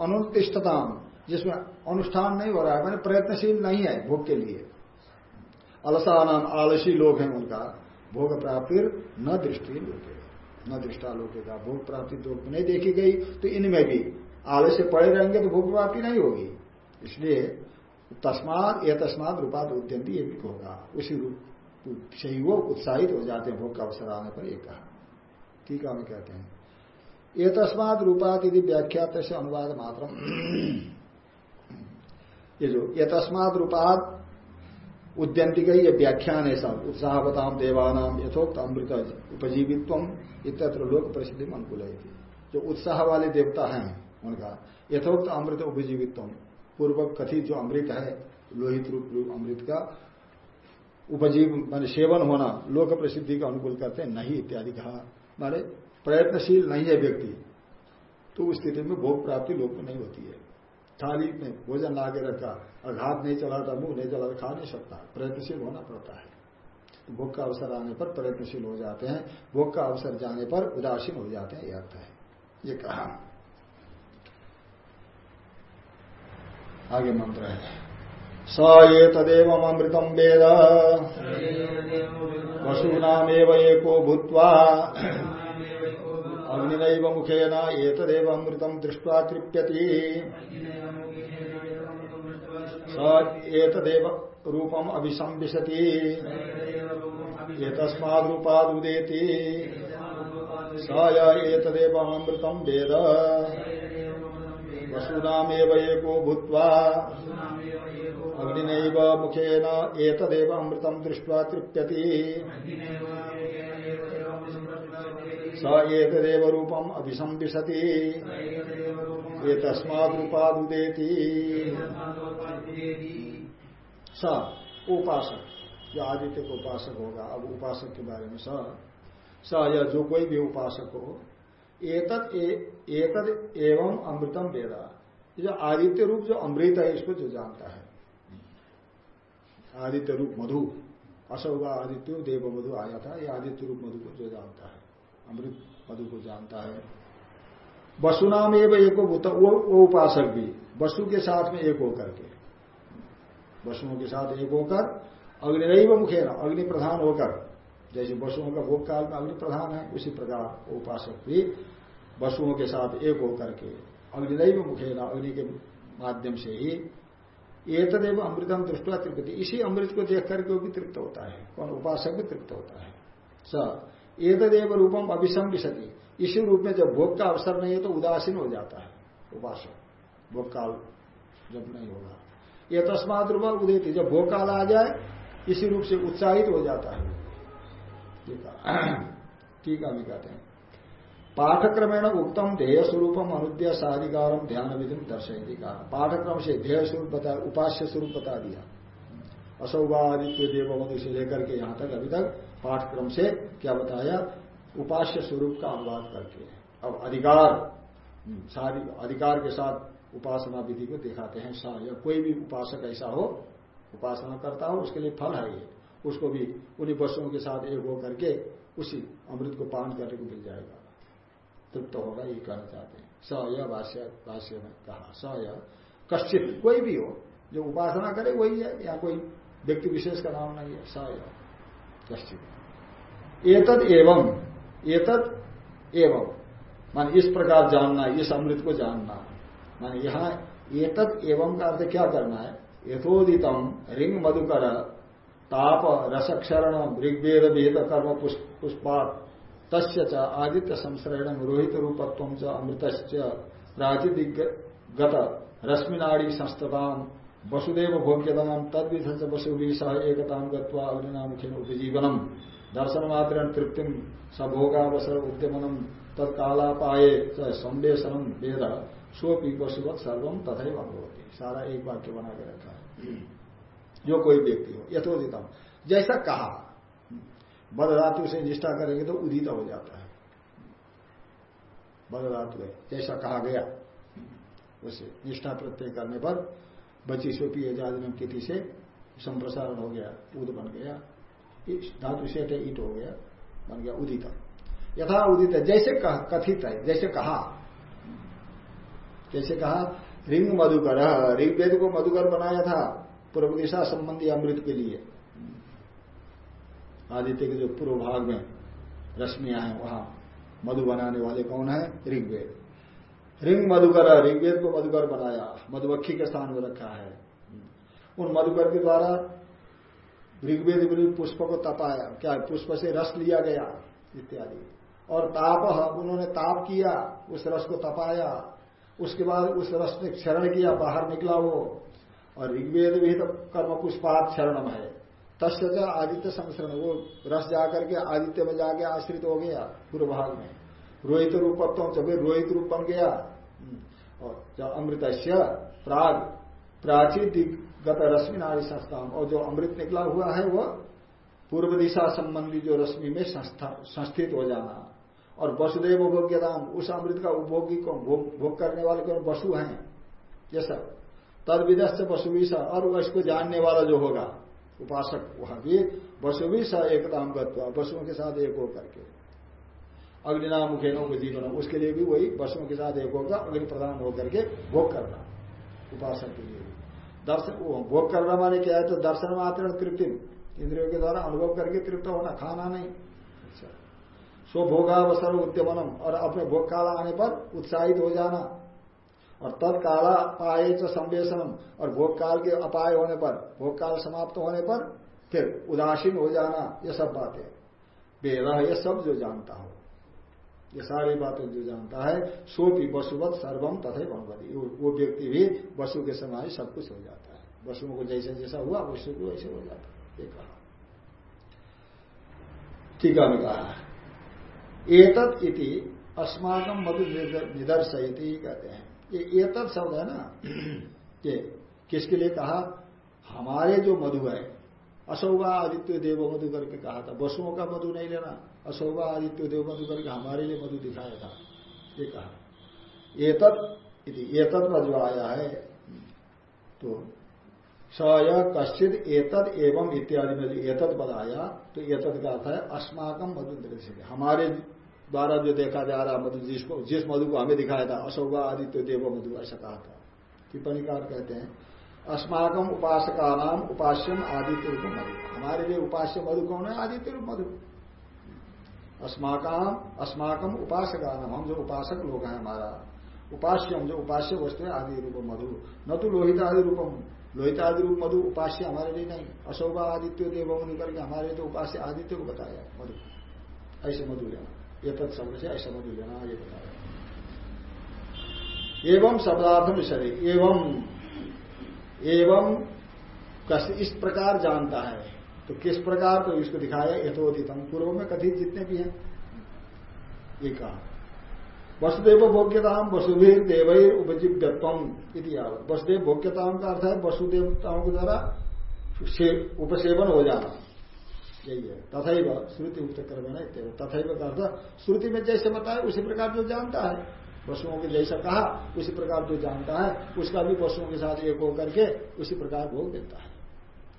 S1: अनुतिष्ठताम जिसमें अनुष्ठान नहीं हो रहा है, मैंने प्रयत्नशील नहीं है भोग के लिए। अलसानाम आलसी लोग हैं उनका। भोग प्राप्ति न दृष्टि लोग न दृष्टा लोग का भोग प्राप्ति तो नहीं देखी गई तो इनमें भी आलस्य पड़े रहेंगे तो भोग प्राप्ति नहीं होगी। इसलिए तस्मात या तस्मात रूपात उद्यंती ये भी होगा। उसी रूप से ही वो उत्साहित हो जाते हैं भोग का अवसर आने पर, एक कहा। ठीक है कहते हैं। ये तस्मात रूपात यदि व्याख्या अनुवाद मात्र [CLEARS THROAT] ये जो, ये तस्मात रूपात उद्यंती का ये व्याख्यान है सब उत्साहवताम देवानाम यथोक्त अमृत उपजीवित्व इतर लोक प्रसिद्धि अनुकूल है जो उत्साह वाले देवता हैं उनका यथोक्त अमृत उपजीवित्व पूर्व कथित जो अमृत है, लोहित रूप अमृत का उपजीव मान सेवन होना लोक प्रसिद्धि का अनुकूल करते हैं, नहीं इत्यादि कहा। माने प्रयत्नशील नहीं है व्यक्ति तो उस स्थिति में भोग प्राप्ति लोक में नहीं होती है। थाली में भोजन ला के रखा और हाथ नहीं चलाता मुँह नहीं चलाता खा नहीं सकता। प्रयत्नशील होना पड़ता है। तो भोग का अवसर आने पर प्रयत्नशील हो जाते हैं। भोग का अवसर जाने पर उदासीन हो जाते हैं यह अर्थ है। ये कहा। आगे मंत्र है। स ये तदेव अमृतम वेद। वसूनामेव एको भूत्वा। अग्निनैव मुखेन एतदेव अमृतम दृष्ट्वा तृप्यति। एतदेव रूपम अभिसंविशति। एतस्मादूपादुदेति स वेद। वसूनामेव एको भूत्वा। मुखेन एतदेव अमृतम दृष्ट्वा तृप्यति। स एतदेव रूपम अभिसंविशति एतस्मादूपादुदेति स, उपासक। जो आदित्य को उपासक होगा, अब उपासक के बारे में स। स, या जो कोई भी उपासक हो एतद एतद एवं अमृतम वेदा। जो आदित्य रूप जो अमृत है, इसको जो जानता है। आदित्य रूप मधु। असौगा आदित्य देव मधु आया था, ये आदित्य रूप मधु को जो जानता है। अमृत मधु को जानता है। वसुनाम एवं एक वो उपासक भी, वसु के साथ में एक होकर के। वसुओं के साथ एक होकर अग्निदैव मुखे ना अग्नि प्रधान होकर। जैसे वसुओं का भोग काल में अग्नि प्रधान है, उसी प्रकार उपासक भी वसुओं के साथ एक होकर के अग्निदैव मुखे ना अग्नि के माध्यम से ही एतदेव अमृतम दृष्टि तृप्ति इसी अमृत को देख करके वो भी तृप्त होता है। कौन? उपासक भी तृप्त होता है। स एतदेव रूपम अभिसम विशति इसी रूप में जब भोग का अवसर नहीं है तो उदासीन हो जाता है उपासक। भोग काल जब नहीं होगा। ये तस्मात रूप उदित। जब भोग काल आ जाए, इसी रूप से उत्साहित हो जाता है। ठीक है। कहते हैं। पाठक्रमेण उत्तम ध्येय स्वरूपम अनुद्य साधिकारम ध्यान विधि दर्शयती कहा पाठक्रम से ध्येय स्वरूप बता, उपास्य स्वरूप बता दिया। असौवादित्य देव से लेकर के यहाँ तक, अभी तक पाठक्रम से क्या बताया? उपास्य स्वरूप का अनुवाद करके। अब अधिकार हम्म, सारी अधिकार के साथ उपासना विधि को दिखाते हैं सा या कोई भी उपासक ऐसा हो उपासना करता हो उसके लिए फल है ये। उसको भी उन्हीं वस्तुओं के साथ एक हो करके उसी अमृत को पान करने को मिल जाएगा। तृप्त तो होगा ये कहना चाहते हैं। स यह भाष्य भाष्य में कहा। स यह कश्चित कोई भी हो जो उपासना करे वही है या कोई व्यक्ति विशेष का नाम नहीं है। स यह कश्चित। एतद एवं एतद एवं मान इस प्रकार जानना इस अमृत को जानना मान यहाँ एतद एवं का अर्थ क्या करना है? यथोदितम रिंग मधुकर ताप रसक्षरण ऋग्वेद वेद कर्म पुष्पात तस्य च आदित्य संश्रयण रोहित रूपत्व च अमृत प्राचिदिगत रश्मिनाड़ी संस्तताम वसुदेव भोग्यताम, तद्विध च वसुभी सह एकताम गग्निनामुखिन उपजीवनम। दर्शन मात्र तृप्ति सभोगावसर उद्यमनम तत्कालापाए संवेशनम वेद सोपी पशुवत सर्वम तथा भगवती सारा एक वाक्य बना के रखा है। जो कोई व्यक्ति हो, यथोदितम। जैसा कहा बद धातु से निष्ठा करेंगे तो उदित हो जाता है। बद धातु है जैसा कहा गया उसे निष्ठा प्रत्यय करने पर बची सोपी एजादिनम तिथि से संप्रसारण हो गया, उद बन गया धातु से ईट हो गया, बन गया उदित। यथा उदित जैसे कथित है, जैसे कहा। जैसे कहा, रिंग मधुकर ऋग्वेद को मधुकर बनाया था, पूर्व दिशा संबंधी अमृत के लिए। आदित्य के जो पूर्व भाग में रश्मियाँ हैं, वहाँ मधु बनाने वाले कौन है? ऋग्वेद रिंग मधुकर ऋग्वेद को मधुकर बनाया, मधुमक्खी के स्थान में रखा है। उन मधुकर के द्वारा ऋग्वेद पुष्प को तपाया, क्या पुष्प से रस लिया गया, इत्यादि। और ताप, उन्होंने ताप किया, उस रस को तपाया, उसके बाद उस रस ने क्षरण किया, बाहर निकला वो। और ऋग्वेद भी तो कर्म पुष्पात क्षरणम है। तस्य आदित्य संसरण वो रस जाकर के आदित्य में जाके आश्रित हो गया, पूर्व भाग में। रोहित रूपत्व जब रोहित रूप बन गया। हम्म। और जब अमृत प्राग प्राचीन दिग्गत रश्मि नारी संस्थान। और जो अमृत निकला हुआ है वह पूर्व दिशा संबंधी जो रश्मि में संस्थित हो जाना। और वसुदेव भोग्यदान उस अमृत का उपभोगी कौन? भोग करने वाले कौन? वसु हैं। ये सब तद विदस्त से वसुविशा और उसको जानने वाला जो होगा, उपासक वहाँ भी वसुवी स एकताम गत्वा वसुओं के साथ एक होकर के। अग्निना मुखे नो जीवन उसके लिए भी वही वसुओं के साथ एक होगा अग्नि प्रदान होकर के भोग करना, उपासक के लिए दर्शन भोग करना माने क्या है? तो दर्शन मात्र तृप्ति इंद्रियों के द्वारा अनुभव करके तृप्त होना, खाना नहीं। अच्छा। सो भोगावसर उद्यमनम, और अपने भोग काल आने पर उत्साहित हो जाना। और तत्काला पाए तो संवेशनम, और भोग काल के अपाय होने पर, भोग काल समाप्त होने पर फिर उदासीन हो जाना, ये सब बातें। वेद ये सब जो जानता हो। ये सारी बातें जो जानता है सो भी वसुवत सर्वम तथे भगवती वो व्यक्ति भी वसु के समय सब कुछ हो जाता है। वसुओं को जैसे जैसा हुआ, वसु को वैसे हो जाता है। ये कहा। टीका में कहा एतत इति अस्माकम मधु निदर्शयती कहते हैं। ये एतद शब्द है ना, [CLEARS THROAT] ये किसके लिए कहा? हमारे जो मधु है अशोभा आदित्य देव मधु करके कहा था। वसुओं का मधु नहीं लेना। अशोभा आदित्य देव मधु करके हमारे लिए मधु दिखाया था। ये कहा। एतद एतद में जो आया है। तो स कश्चित एतद एवं इत्यादि में जो एतद पद आया तो एतद का अर्थ है अस्माकम मधु हमारे द्वारा जो देखा जा रहा मधु, जिसको, जिस मधु को हमें दिखाया था अशोभा आदित्य देव मधु, ऐसा कहा था। टिप्पणीकार कहते हैं अस्माकम उपासका नाम उपास्यम आदित्य रूप मधु हमारे लिए उपास्य मधु कौन है? आदित्य रूप मधु अस्माकम अस्माकम उपासका नाम हम जो उपासक लोग हैं हमारा। उपास्यम जो उपास्य वस्तु है आदि रूप मधु न तो लोहित आदि रूपम लोहित आदि रूप मधु उपास्य हमारे लिए नहीं। अशोभा, आदित्य, देव करके हमारे तो उपास्य आदित्य को बताया। मधु। ऐसे मधु लेना ये तत्शब्द से ऐसा मधु लेना ये बताया। एवं शब्दार्थ विषय एवं एवं इस प्रकार जानता है। तो किस प्रकार तो इसको दिखाया, यथोदितम। पूर्व में कथित जितने भी हैं, ये कहा। वसुदेव भोग्यताम वसुधीर देवैर उपजीव्यत्म इतिहावत वसुदेव भोग्यताम का अर्थ है, वसुदेवताओं के द्वारा उपसेवन हो जाना। यही है। तथा श्रुति उक्त कर्म तथा श्रुति में जैसे बताया, उसी प्रकार जो जानता है। वसुओं के जैसा कहा, उसी प्रकार जो जानता है, उसका भी पशुओं के साथ एक होकर के उसी प्रकार भोग देता है।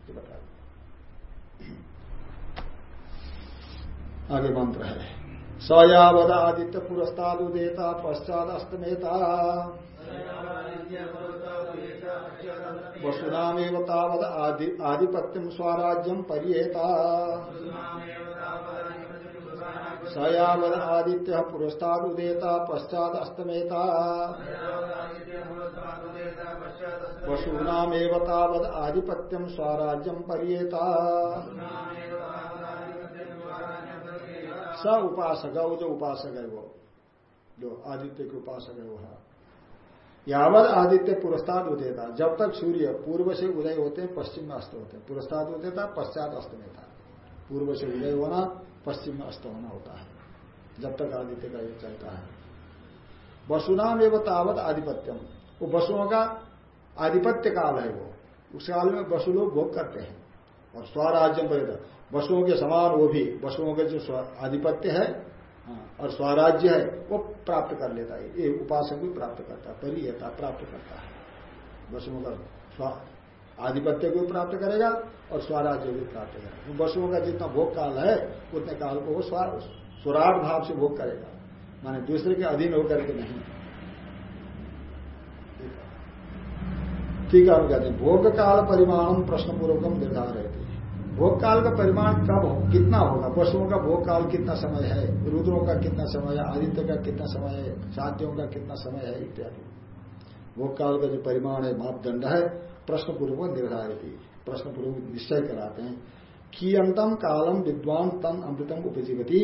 S1: ये बता आगे मंत्र है। सयावद आदित्य पुरस्ताद उदेता पश्चात अस्तमेता वसुनामेव तावद आधिपत्यम स्वराज्यम परियेता। सयावद आदित्य पुरस्ताद उदेता पश्चात अस्तमेता वसूनामेव तावद आधिपत्यम स्वराज्यम परियेता। स उपासक वो जो उपासक है वो जो आदित्य के उपासक है। वह यावत आदित्य पुरस्ताद उदेता जब तक सूर्य पूर्व से उदय होते पश्चिम में अस्त होते पुरस्ताद उदेता पश्चात अस्त में था पूर्व से उदय होना पश्चिम में अस्त होना होता है। जब तक आदित्य का युग चलता है। वसुनाम एवं तावत आधिपत्यम। वो वसुओं का आधिपत्य काल है वो। उस काल में वसु लोग भोग करते हैं। और स्वराज्यम पर वसुओं के समान वो भी वसुओं के जो आधिपत्य है हाँ, और स्वराज्य है वो प्राप्त कर लेता है। ये उपासक भी प्राप्त करता है परियता प्राप्त करता है। वसुओं का आधिपत्य को प्राप्त करेगा और स्वराज्य भी प्राप्त करेगा। वसुओं का जितना भोग काल है, उतने काल को वो स्वराट भाव से भोग करेगा। माने दूसरे के अधीन होकर के नहीं। ठीक है, हम कहते हैं, भोग काल परिमाण प्रश्न पूर्वकम निर्धार रहते हैं। भोग काल का परिमाण कब हो कितना होगा? पशुओं का भोग काल कितना समय है? रुद्रों का कितना समय है? आदित्य का कितना समय है? साध्यों का कितना समय है? इत्यादि। भोग काल का जो परिमाण है, मापदंड है प्रश्न पूर्वक निर्धारित प्रश्न पूर्व निश्चय कराते हैं। कियंतम कालम विद्वान तन अमृतम उपजीवती।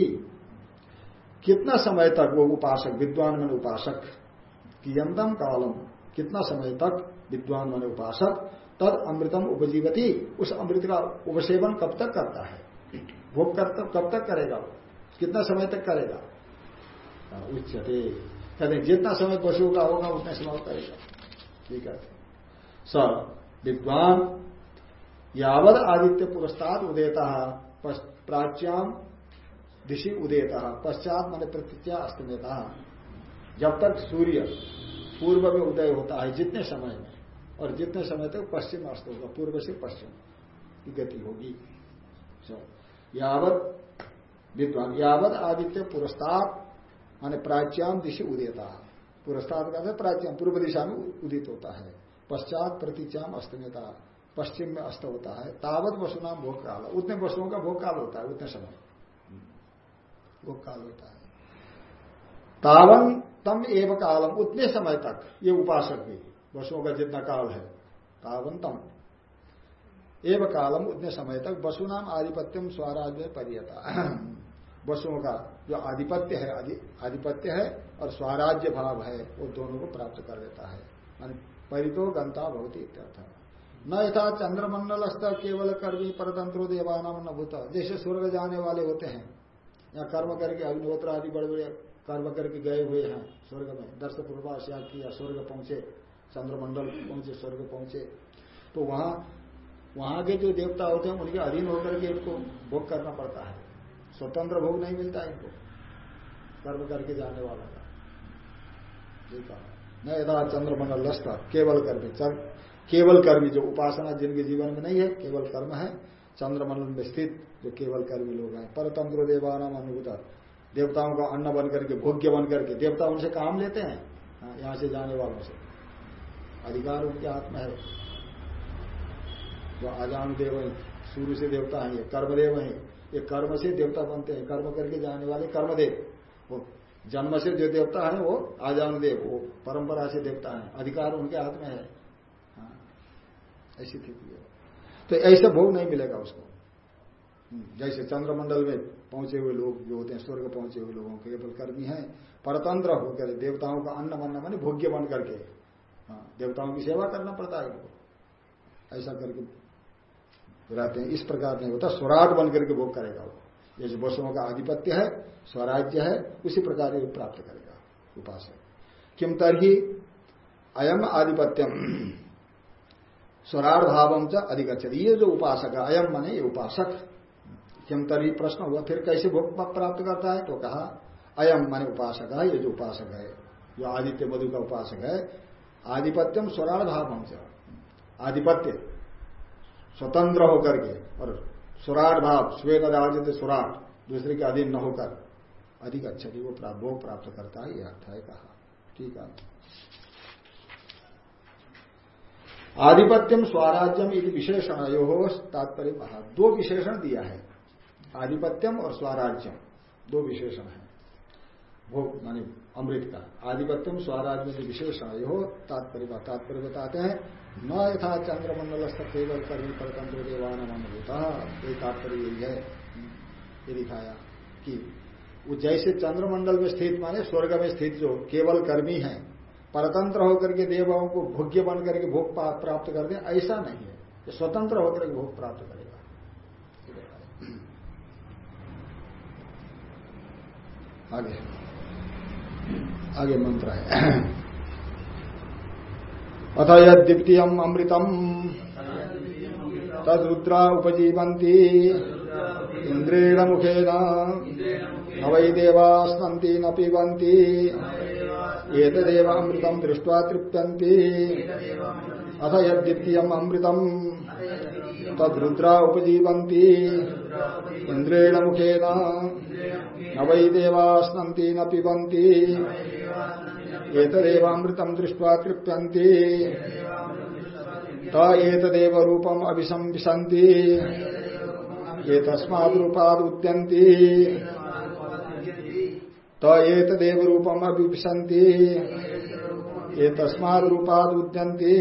S1: कितना समय तक वो उपासक, विद्वान मन उपासक? कियंतम कालम कितना समय तक विद्वान मन उपासक? तद अमृतम उपजीवती। उस अमृत का उपसेवन कब तक करता है? भोग कब तक करेगा कितना समय तक करेगा? उच्चते कहते जितना समय पशु का होगा, उतने समय करेगा। ठीक है? स विद्वान यावत आदित्य पुरस्ताद उदयता प्राच्याम दिशि उदयता पश्चात मैंने प्रतिज्ञा अस्तमेता जब तक सूर्य पूर्व में उदय होता है, जितने समय में, और जितने समय तक पश्चिम अस्त होगा, पूर्व से पश्चिम की गति होगी। यावत विद्वान यावत आदित्य पुरस्ताद माने प्राच्याम दिशि उदेता पुरस्ताद का प्राच्याम, पूर्व दिशा में उदित होता है। पश्चात प्रतिच्याम अस्तमेता पश्चिम में अस्त होता है। तावत वसुनाम भोग काल उतने वसुओं का भोग काल होता है, उतने समय। भोग काल होता है। तावन तम एव कालम। उतने समय तक ये उपासक भी, वसुओं का जितना काल है तावंतम एव कालम, उतने समय तक। वसु नाम आधिपत्यम, स्वराज्य, परियता। [CLEARS THROAT] वसुओं का जो आधिपत्य है आधिपत्य है और स्वराज्य भाव है, वो दोनों को प्राप्त कर लेता है। परितो गंता भवती इत्यर्थ। न यथा चंद्रमंडल स्तर केवल कर्मी परतंत्रो देवानाम न भूत। जैसे स्वर्ग जाने वाले होते हैं, या कर्म करके अग्निहोत्र आदि बड़े बड़े कर्म करके गए हुए हैं स्वर्ग में, दर्श पूर्वास या किया स्वर्ग पहुँचे, चंद्रमंडल पहुँचे, स्वर्ग पहुँचे तो वहाँ वहाँ के जो देवता होते हैं, उनके अधीन होकर के इनको भोग करना पड़ता है। स्वतंत्र भोग नहीं मिलता इनको। कर्म करके जाने वाला का न यदा चंद्रमंडल लस्ता केवल कर्मी। केवल कर्मी जो उपासना जिनके जीवन में नहीं है केवल कर्म है। चंद्रमंडल में स्थित जो केवल कर्मी लोग हैं परतंत्र देवानाम अनुभूत देवताओं का अन्न बन करके भोग्य बन करके देवता उनसे काम लेते हैं। हाँ, यहाँ से जाने वालों से। अधिकार उनके हाथ में है। जो आजान देव सूर्य से देवता है ये कर्मदेव है ये कर्म से देवता बनते हैं कर्म करके जाने वाले कर्मदेव। वो जन्म से जो देवता है वो आजान देव वो परंपरा से देवता है अधिकार उनके हाथ में है। हाँ, ऐसी स्थिति है। तो ऐसे भोग नहीं मिलेगा उसको। हम्म, जैसे चंद्रमंडल में पहुँचे हुए लोग जो होते हैं स्वर्ग पहुँचे हुए लोगों के केवल कर्मी है परतंत्र होकर देवताओं का अन्न बनना मानी भोग्य बन करके। हाँ देवताओं की सेवा करना पड़ता है ऐसा करके रहते हैं। इस प्रकार नहीं होता। स्वराट बन करके भोग करेगा वो। जैसे वसुओं का आधिपत्य है, स्वराज्य है, उसी प्रकार ये प्राप्त करेगा। उपासक। किम तरही अयम आधिपत्यम। स्वराट भावम च अधिगछत ये जो उपासक है, अयम मने ये उपासक। किम तरी प्रश्न हुआ, फिर कैसे भोग प्राप्त करता है? तो कहा, अयम माने उपासक है, ये जो उपासक है, जो आदित्य मधु का उपासक है, आधिपत्यम स्वराण भाव से आधिपत्य। स्वतंत्र होकर के, और स्वराट भाव स्वेन राजित स्वराट दूसरे के अधीन न होकर। अधिक अच्छा की वो भोग प्राप्त करता है, यह अर्थ है कहा। ठीक है। आधिपत्यम स्वराज्यम यदि विशेषण यो तात्पर्य कहा। दो विशेषण दिया है। आधिपत्यम और स्वराज्यम, दो विशेषण है। भोग, मानी अमृत का आधिपत्यम स्वराज में विशेषण हो तात्पर्य तात्पर्य बताते हैं। न यथा चंद्रमंडल केवल कर्मी परतंत्र देवान अनुभूता ये तात्पर्य यही है। ये दिखाया कि वो जैसे चंद्रमंडल में स्थित, माने स्वर्ग में स्थित जो केवल कर्मी है, परतंत्र होकर के देवाओं को भोग्य बन करके भोग प्राप्त कर दे, ऐसा नहीं है। स्वतंत्र होकर के भोग प्राप्त करेगा। आगे। आगे मंत्र है। [CLEARS THROAT] अथ यद्वितीय अमृतम। तद्रुद्रा उपजीवंती इंद्रेण मुखेन न वै देवास्ती न पिबंती एतदेव अमृतम दृष्ट्वा तृप्यन्ति। अथ यद्वितीय अमृतम। तद्रुद्रा उपजीवंती इंद्रेण मुखेन। न वै देवा न पिबंती एतदेवामृतम दृष्ट्वा तृप्यन्ति त एतदेव रूपम रूपाद उद्यन्ति। त एतदेव रूपम अभिशन्ति ये तस्माद रूपाद उद्यन्ति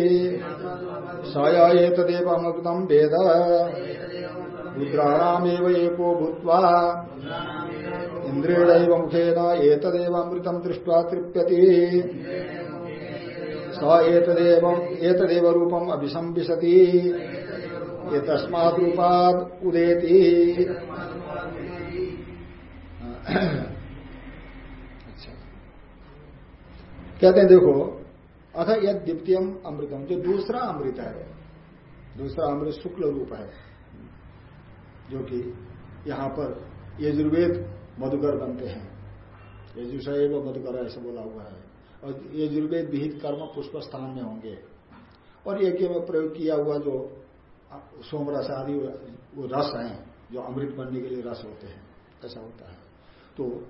S1: स एतदेव अमृतम वेद। रुद्राणामेव एको भूत्वा। इंद्रेण मुखेन एतदेवामृतम दृष्ट्वा तृप्यति। स एतदेव रूपम अभिशंसति ये उदेति। [COUGHS] अच्छा। कहते हैं, देखो अथ यद द्वितीयम अमृतम। जो दूसरा अमृत है, दूसरा अमृत शुक्ल रूप है, जो कि यहाँ पर यजुर्वेद मधुकर बनते हैं। यजुषय व मधुकर ऐसे बोला हुआ है। और यजुर्वेद विहित कर्म पुष्प स्थान में होंगे। और यज्ञ में प्रयोग किया हुआ जो सोमरस आदि वो रस हैं, जो अमृत बनने के लिए रस होते हैं, ऐसा होता है। तो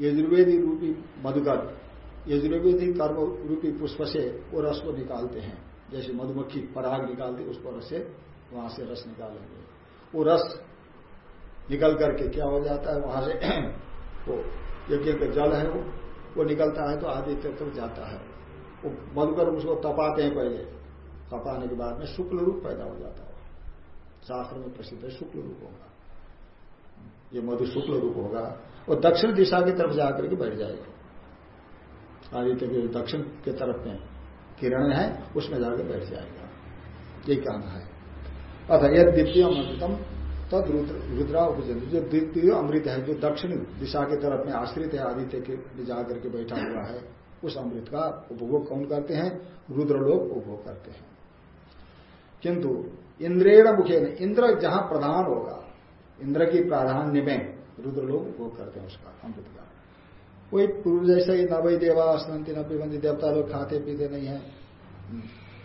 S1: यजुर्वेदी रूपी मधुकर यजुर्वेदी कर्म रूपी पुष्प से वो रस को निकालते हैं। जैसे मधुमक्खी पराग निकालती, उस पर से वहाँ से रस निकालेंगे। वो रस निकल करके क्या हो जाता है, वहाँ से [CLEARS THROAT] वो यज्ञ का जल है वो वो निकलता है तो आदित्य तक जाता है। वो मधुकर उसको तपाते हैं पहले। तपाने के बाद में शुक्ल रूप पैदा हो जाता है। शास्त्र में प्रसिद्ध है शुक्ल रूप होगा। ये मधु शुक्ल रूप होगा। वो दक्षिण दिशा की तरफ़ जाकर के बैठ जाएगा। आदित्य के दक्षिण के तरफ़ में किरण है, उसमें जाकर बैठ जाएगा। यही कहना है? अथ यद द्वितीय अमृतम, तद रुद्रा उपजन। जो द्वितीय अमृत है, जो दक्षिण दिशा की तरफ़ में आश्रित है, आदित्य के जाकर के बैठा हुआ है, उस अमृत का उपभोग कौन करते हैं? रुद्र लोग उपभोग करते हैं। किंतु इंद्रेण मुखे इंद्र जहाँ प्रधान होगा, इंद्र की प्राधान्य में रुद्र लोग उपभोग करते हैं उसका अमृत का। कोई पूर्व जैसे ही नवई देवा स्नंती नब्बे देवता लोग खाते पीते नहीं है।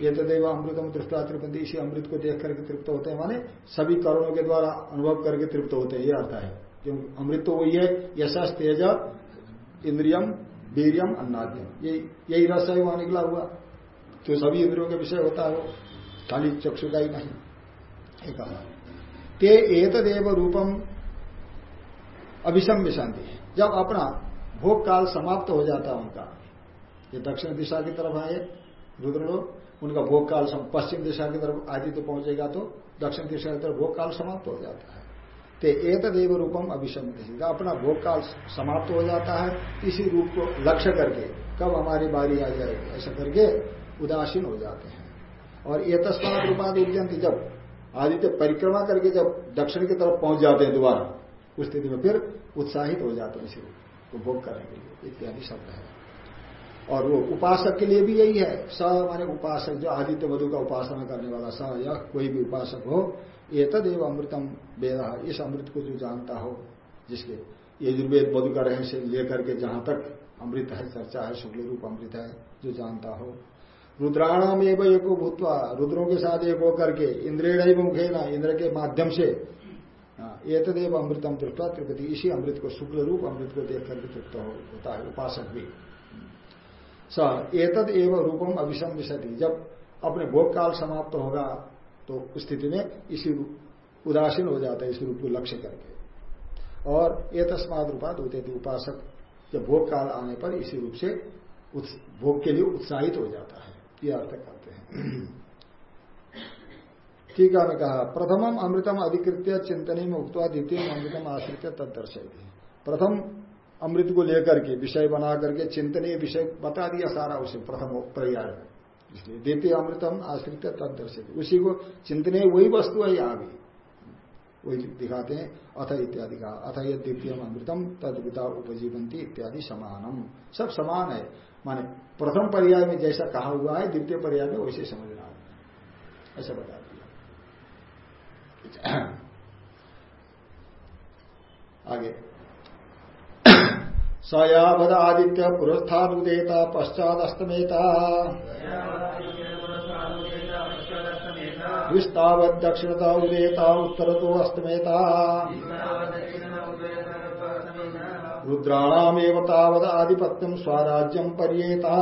S1: ये तो देव अमृतम तृष्टा तृप्ति इसी अमृत को देख करके तृप्त होते हैं। माने सभी करणों के द्वारा अनुभव करके तृप्त होते हैं, ये अर्थ है। क्यों? अमृत तो वही है यशस तेज, इंद्रियम, वीरियम, अन्नाद्यम। ये, यही रस है, वहाँ निकला हुआ। तो सभी इंद्रियों के विषय होता है वो। खाली चक्षु का ही नहीं। कहा। ते एतदेव रूपम अभिषम विशांति जब अपना भोग काल समाप्त हो जाता है उनका। ये दक्षिण दिशा की तरफ़ आए, रुद्र लोग, उनका भोग काल पश्चिम दिशा की तरफ़ आदित्य पहुंचेगा तो दक्षिण दिशा की तरफ़ भोग काल समाप्त हो जाता है। ते एक देव रूपम अभिषम अपना भोग काल समाप्त हो जाता है, इसी रूप को लक्ष्य करके, कब हमारी बारी आ जाएगी, ऐसा करके उदासीन हो जाते हैं। और ये तस्मात रूपाद उद्यंत जब आदित्य परिक्रमा करके जब दक्षिण की तरफ़ पहुँच जाते हैं दोबारा, उस स्थिति में फिर उत्साहित हो जाते हैं इसे उपभोग करने के लिए इत्यादि शब्द है। और वो उपासक के लिए भी यही है। स माने उपासक, जो आदित्य वधु का उपासना करने वाला स, या कोई भी उपासक हो तद एवं अमृतम वेद, इस अमृत को जो जानता हो, जिसके यजुर्वेद वधु का रहस्य लेकर के जहाँ तक अमृत है, चर्चा है, शुक्ल रूप अमृत है, जो जानता हो। रुद्राणाम एवं एक भूतवा, रुद्रों के साथ एक होकर के इंद्रेण मुखे न इंद्र के माध्यम से ये तदेव अमृतम तृप्ता त्रिपति इसी अमृत को शुक्ल रूप अमृत को देख करके तृप्त होता है, उपासक भी। स, एतद एवं रूपम अभिषम विशति जब अपने भोग काल समाप्त होगा तो स्थिति में इसी उदासीन हो जाता है इस रूप को लक्ष्य करके। और ये तस्माद रूपात होते थे उपासक जब भोग काल आने पर इसी रूप से भोग के लिए उत्साहित हो जाता है। ये अर्थ करते हैं। ठीक है कहा, प्रथमम अमृतम अधिकृत्य चिंतनी में उक्तवा द्वितीय अमृतम आश्रित तद प्रथम अमृत को लेकर के, विषय बना करके चिंतनीय विषय बता दिया सारा उसे प्रथम पर्याय में इसलिए द्वितीय अमृतम आश्रित तद दर्शित उसी को चिंतनीय वही वस्तु है यहाँ वही दिखाते हैं, अथ इत्यादि का, अथ ये द्वितीय अमृतम तदविता उपजीवंती इत्यादि समानम। सब समान है। माने प्रथम पर्याय में जैसा कहा हुआ है, द्वितीय पर्याय में वैसे समझना ऐसा बता [COUGHS] आगे। [COUGHS] सयावद आदित्य पुरस्थानुदेता पश्चात अस्तमेता विस्तावत दक्षिणता उदेता उत्तर तो अस्तमेता। रुद्राणामेव तावद आधिपत्यम स्वराज्यम पर्येता।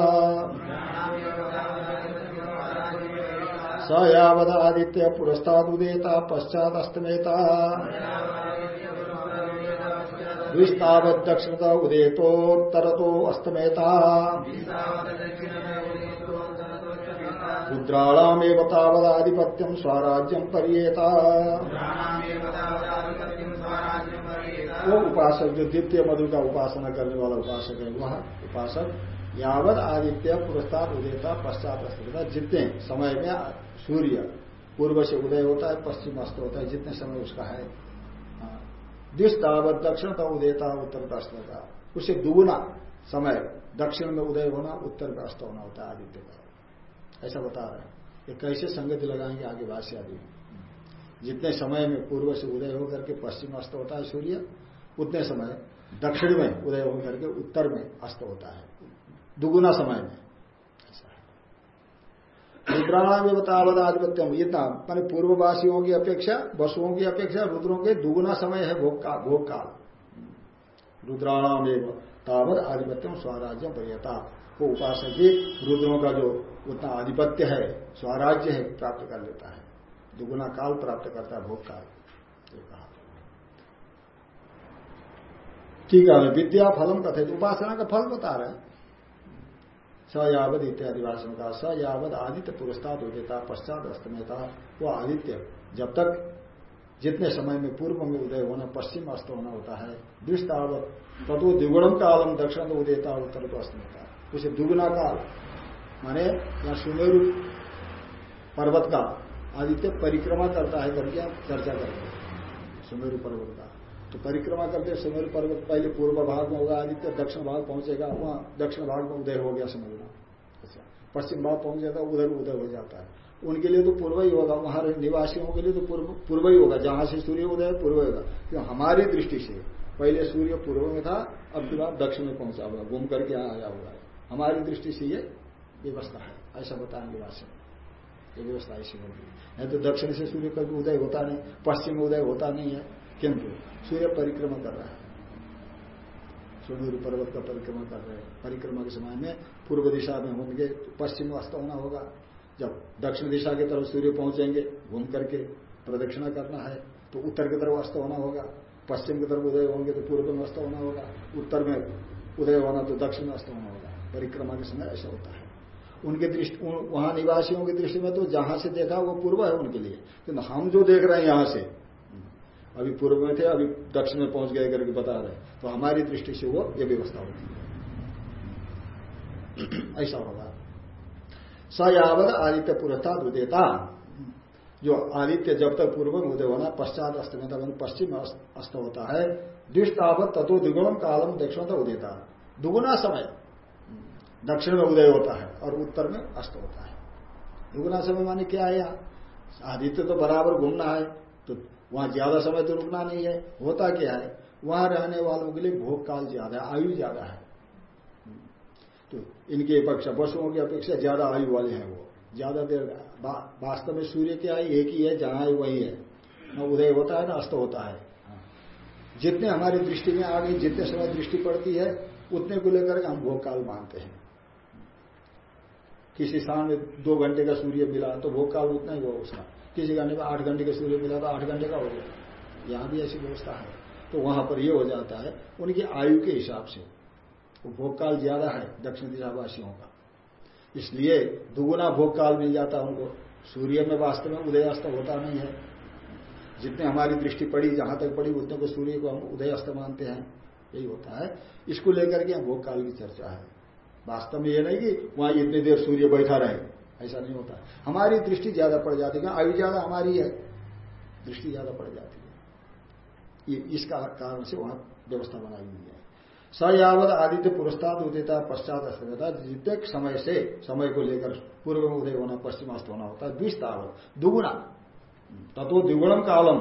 S1: स यावद आदित्य पुरस्तादुदेता पश्चात अस्तमेता विस्तावत दक्षिणता उदेतोत्तर तो अस्तमेता। रुद्राणामेव तावदाधिपत्यम स्वराज्यम परियेता। वो उपासक, जो द्वितीय मधु का उपासना करने वाला उपासक है, वह उपासक यावत आदित्य पुरस्ताद उदयता पश्चात अस्थित जितने समय में सूर्य पूर्व से उदय होता है, पश्चिम अस्त होता है, जितने समय उसका है। दिश दावत दक्षिण का उदयता, उत्तर का अस्त होता। उससे दुगुना समय, दक्षिण में उदय होना, उत्तर का अस्त होना होता है आदित्य का। ऐसा बता रहे हैं। ये कैसे संगति लगाएँगे आगे भाष्य आदि जितने समय में पूर्व से उदय होकर के पश्चिम अस्त होता है सूर्य, उतने समय दक्षिण में उदय होकर के उत्तर में अस्त होता है। दुगुना समय में। रुद्राणाम आधिपत्यम इतना मान पूर्ववासियों की अपेक्षा, वसुओं की अपेक्षा, रुद्रों के दुगुना समय है भोग का भोग काल रुद्राणाम तावत आधिपत्यम स्वराज्य पर्यता। वो उपासक ही रुद्रों का जो उतना आधिपत्य है, स्वराज्य है, प्राप्त कर लेता है। दुगुना काल प्राप्त करता है, भोग काल ठीक है विद्या फलम कथित उपासना का फल बता रहे हैं। स यावद इत्यादि भाषण का स यावद आदित्य पुरस्ताद उदयता पश्चात अस्तमेता वो आदित्य। जब तक जितने समय में पूर्व में उदय होना, पश्चिम अस्त होना होता है दृष्टावत तत्व द्विगुणम कालम दक्षिण तो उदयता उत्तर तो अस्तमेता उसे दुगुना काल। माने या सुमेरु पर्वत का आदित्य परिक्रमा करता है करके आप चर्चा करेंगे सुमेरु पर्वत का। तो परिक्रमा करते सुमेरु पर्वत पहले पूर्व भाग में होगा, आदित्य दक्षिण भाग पहुंचेगा, वहाँ दक्षिण भाग में उदय हो गया समझना पश्चिम भाग पहुँच जाता उधर उदय हो जाता है। उनके लिए तो पूर्व ही होगा, वहाँ निवासियों के लिए तो पूर्व पूर्व ही होगा, जहाँ से सूर्य उदय पूर्व होगा। क्यों हमारी दृष्टि से, पहले सूर्य पूर्व में था, अब की बात दक्षिण में पहुँचा हुआ, घूम करके आया हुआ है। हमारी दृष्टि से ये व्यवस्था है, ऐसा बताएँ निवासी ये व्यवस्था ऐसी होगी। नहीं तो दक्षिण से सूर्य कभी उदय होता नहीं, पश्चिम में उदय होता नहीं है। किंतु सूर्य परिक्रमा कर रहा है। सुनूर पर्वत का परिक्रमा कर रहे हैं। परिक्रमा के समय में पूर्व दिशा में होंगे तो पश्चिम अस्त होना होगा। जब दक्षिण दिशा की तरफ़ सूर्य पहुँचेंगे, घूम करके प्रदक्षिणा करना है तो उत्तर की तरफ़ अस्त होना होगा। पश्चिम की तरफ़ उदय होंगे तो पूर्व में अस्त होना होगा। उत्तर में उदय होना तो दक्षिण अस्त होना होगा। परिक्रमा के समय ऐसा होता है। उनके दृष्टि, वहाँ निवासियों की दृष्टि में तो जहाँ से देखा वो पूर्व है उनके लिए। हम जो देख रहे हैं यहाँ से अभी पूर्व में थे, अभी दक्षिण में पहुँच गए करके बता रहे तो हमारी दृष्टि से वो ये व्यवस्था होती है। [CLEARS THROAT] ऐसा होगा। स यावत आदित्य पुरस्ता उदेता जो आदित्य जब तक पूर्व में उदय होना, पश्चात अस्त में तक पश्चिम अस्त होता है। दुष्टावत तत्व द्विगुणम कालम दक्षिण तक उदयता। दुगुना समय दक्षिण में उदय होता है और उत्तर में अस्त होता है। दुगुना समय माने क्या है यहाँ? आदित्य तो बराबर घूमना है तो वहाँ ज़्यादा समय तो रुकना नहीं है होता क्या है? वहाँ रहने वालों के लिए भोग काल ज़्यादा है आयु ज़्यादा है। तो इनकी अपेक्षा पशुओं की अपेक्षा ज़्यादा आयु वाले हैं वो। ज़्यादा देर वास्तव बा, में सूर्य क्या है? एक ही है जहाँ है वही है। न उदय होता है ना अस्त होता है। जितने हमारी दृष्टि में आ गई जितने समय दृष्टि पड़ती है उतने को लेकर हम भोग काल मानते हैं। किसी स्थान में दो घंटे का सूर्य मिला तो भोग काल उतना ही होगा उसका। किसी घंटे में आठ घंटे का सूर्य मिला तो आठ घंटे का हो गया। यहाँ भी ऐसी व्यवस्था है। तो वहाँ पर यह हो जाता है, उनकी आयु के हिसाब से। वो भोग काल ज़्यादा है दक्षिण दिशावासियों का। इसलिए दुगुना भोग काल मिल जाता है उनको। सूर्य में वास्तव में उदयास्त होता नहीं है। जितने हमारी दृष्टि पड़ी, जहाँ तक पड़ी, उतने को सूर्य को हम उदयास्त मानते हैं। यही होता है। इसको लेकर के भोग काल की चर्चा है। वास्तव में यह नहीं कि वहाँ इतनी देर सूर्य बैठा रहे। ऐसा नहीं होता। हमारी दृष्टि ज़्यादा पड़ जाती है आयु ज़्यादा हमारी है, दृष्टि ज़्यादा पड़ जाती है। ये इसका कारण से वहाँ व्यवस्था बनाई हुई है। सयावत आदित्य पुरस्ताद उदिता पश्चात अस्थिरता जितने समय से, समय को लेकर पूर्व में उदय होना पश्चिमास्त होना होता है द्विश तावत दुगुना। तत्व द्विगुणम कालम।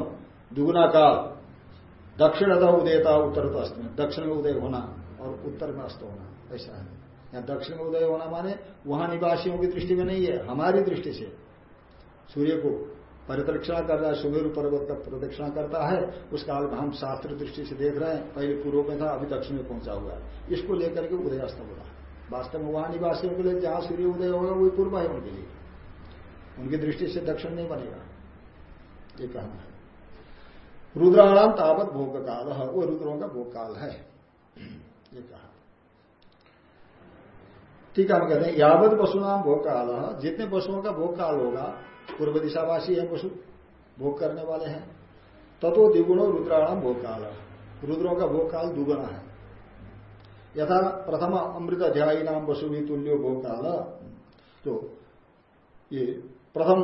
S1: दुगुना काल। दक्षिण उदयता उत्तर तो अस्त। में दक्षिण में उदय होना और उत्तर में अस्त होना, ऐसा है। यहाँ दक्षिण में उदय होना माने वहाँ निवासियों की दृष्टि में नहीं है, हमारी दृष्टि से। सूर्य को परिदक्षिणा कर रहा है, सुमेरु पर्वत का प्रदक्षिणा करता है उस काल में हम शास्त्र दृष्टि से देख रहे हैं, पहले पूर्व में था, अभी दक्षिण में पहुँचा हुआ है। इसको लेकर के उदयास्त हो रहा है। वास्तव में वहाँ निवासियों के लिए जहाँ सूर्य उदय होगा वही पूर्व है उनके लिए। उनकी दृष्टि से दक्षिण नहीं बनेगा। ये कहना है। रुद्राणाम तावत भोग काल है वो रुद्रों का भोग काल है। ये कहा। ठीक है, हम कहते हैं, यावत पशु नाम भोग काल जितने पशुओं का भोग काल होगा, पूर्व दिशावासी है पशु, भोग करने वाले हैं। तत्व द्विगुणो रुद्राणाम भोग काल रुद्रों का भोग काल दुगुना है। यथा प्रथम अमृत अध्यायी नाम वसु भी तुल्यो भोग काल तो ये प्रथम